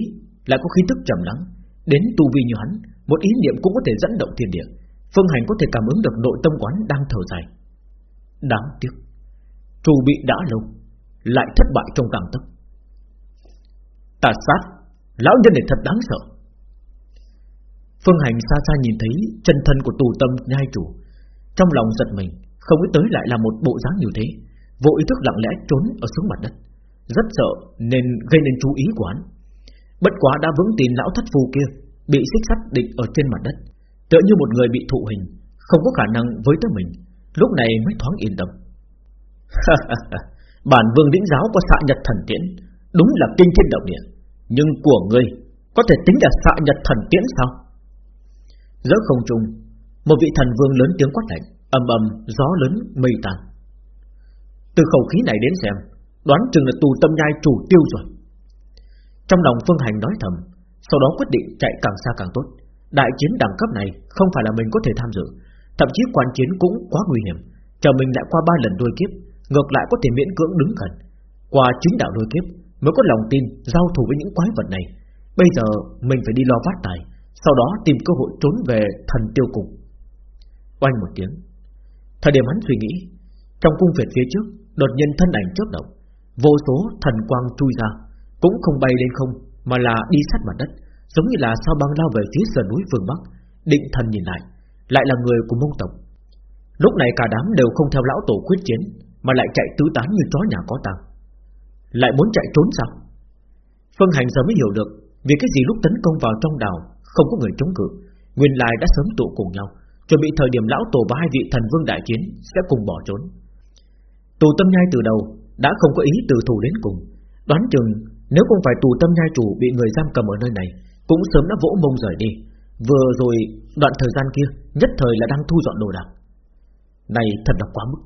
Lại có khí tức trầm lắng. Đến tu vi như hắn, Một ý niệm cũng có thể dẫn động thiên địa. Phương Hành có thể cảm ứng được nội tâm quán đang thở dài. Đáng tiếc Trù bị đã lâu, Lại thất bại trong càng tức Tà sát, Lão nhân này thật đáng sợ. Phương Hành xa xa nhìn thấy Chân thân của tù tâm nhai chủ. Trong lòng giật mình, Không biết tới lại là một bộ dáng như thế. Vô ý thức lặng lẽ trốn ở xuống mặt đất. Rất sợ nên gây nên chú ý của hắn. Bất quá đã vững tin lão thất phu kia Bị xích sắt định ở trên mặt đất, Tựa như một người bị thụ hình, Không có khả năng với tới mình, Lúc này mới thoáng yên tâm. Bản vương đĩnh giáo có xạ nhật thần tiễn, Đúng là kinh thiên động địa, Nhưng của ngươi Có thể tính là xạ nhật thần tiễn sao? Giữa không trung, Một vị thần vương lớn tiếng quát lạnh, ầm ầm, gió lớn mây tàn. Từ khẩu khí này đến xem Đoán chừng là tù tâm nhai chủ tiêu rồi. Trong lòng Phương Hành nói thầm, Sau đó quyết định chạy càng xa càng tốt. Đại chiến đẳng cấp này Không phải là mình có thể tham dự, Thậm chí quan chiến cũng quá nguy hiểm. Chờ mình lại qua ba lần đôi kiếp, Ngược lại có thể miễn cưỡng đứng gần. Qua chính đạo đôi kiếp Mới có lòng tin giao thủ với những quái vật này. Bây giờ mình phải đi lo phát tài, Sau đó tìm cơ hội trốn về thần tiêu cục. Oanh một tiếng. Thời điểm hắn suy nghĩ, Trong cung việt phía trước, Đột nhiên thân ảnh chớp động. Vô số thần quang chui ra, Cũng không bay lên không, Mà là đi sát mặt đất, Giống như là sao băng lao về phía sườn núi phương Bắc. Định thần nhìn lại Lại là người của mông tộc. Lúc này cả đám đều không theo lão tổ quyết chiến, Mà lại chạy tứ tán như chó nhà có tang. Lại muốn chạy trốn sao? Phương Hành giờ mới hiểu được, Vì cái gì lúc tấn công vào trong đảo, Không có người chống cự, Nguyên lai đã sớm tụ cùng nhau, Chuẩn bị thời điểm lão tổ và hai vị thần vương đại chiến Sẽ cùng bỏ trốn. Tù tâm nhai từ đầu đã không có ý từ thủ đến cùng. Đoán chừng, nếu không phải tù tâm nhai chủ Bị người giam cầm ở nơi này, Cũng sớm đã vỗ mông rời đi. Vừa rồi, đoạn thời gian kia, Nhất thời là đang thu dọn đồ đạc. Này, thật là quá mức.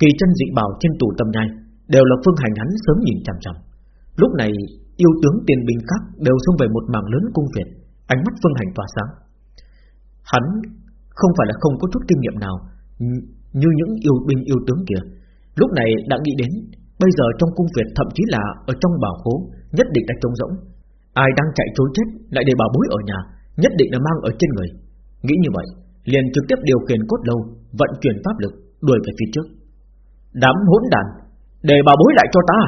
Kỳ chân dị bảo trên tù tâm nhai Đều là phương hành hắn sớm nhìn chằm chằm. Lúc này, yêu tướng tiền binh khác Đều xông về một mảng lớn cung việt Ánh mắt phương hành tỏa sáng. Hắn không phải là không có chút kinh nghiệm nào Như những yêu binh yêu tướng kia Lúc này đã nghĩ đến, Bây giờ trong cung Việt thậm chí là Ở trong bảo khố, nhất định đã trống rỗng. Ai đang chạy trốn chết lại để bảo bối ở nhà, Nhất định là mang ở trên người. Nghĩ như vậy, liền trực tiếp điều khiển cốt lâu, Vận chuyển pháp lực, đuổi về phía trước. Đám hỗn đàn, Để bảo bối lại cho ta.